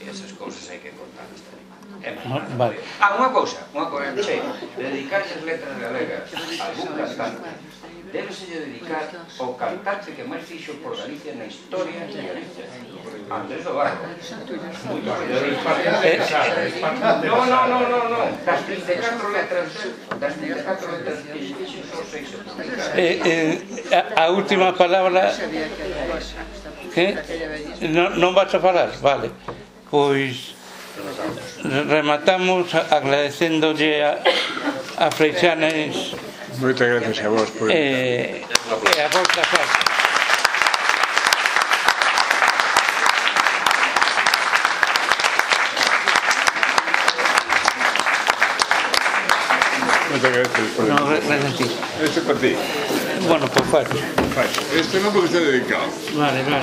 E esas cousas hai que contarlas tamén. É vale. Ah, unha cousa, unha cousa, sei, dedicar as letras galegas a algún cantante, debe selle dedicar ao cantante que máis fixo por Galicia na historia de Galicia. Andrés do Barco. Moito eh, No, no, no, no, no. Das 34 letras, das 34 letras que fixo só seis se publicaron. Eh, eh, a, a última palabra que non, non vas a falar, vale. Pois rematamos agradecéndolle a, a Freixanes Moitas gracias a vos por eh, e a vosa Moitas gracias por no, re- re- Este para ti. bueno, pues Faz. Este non porque está dedicado. vale, vale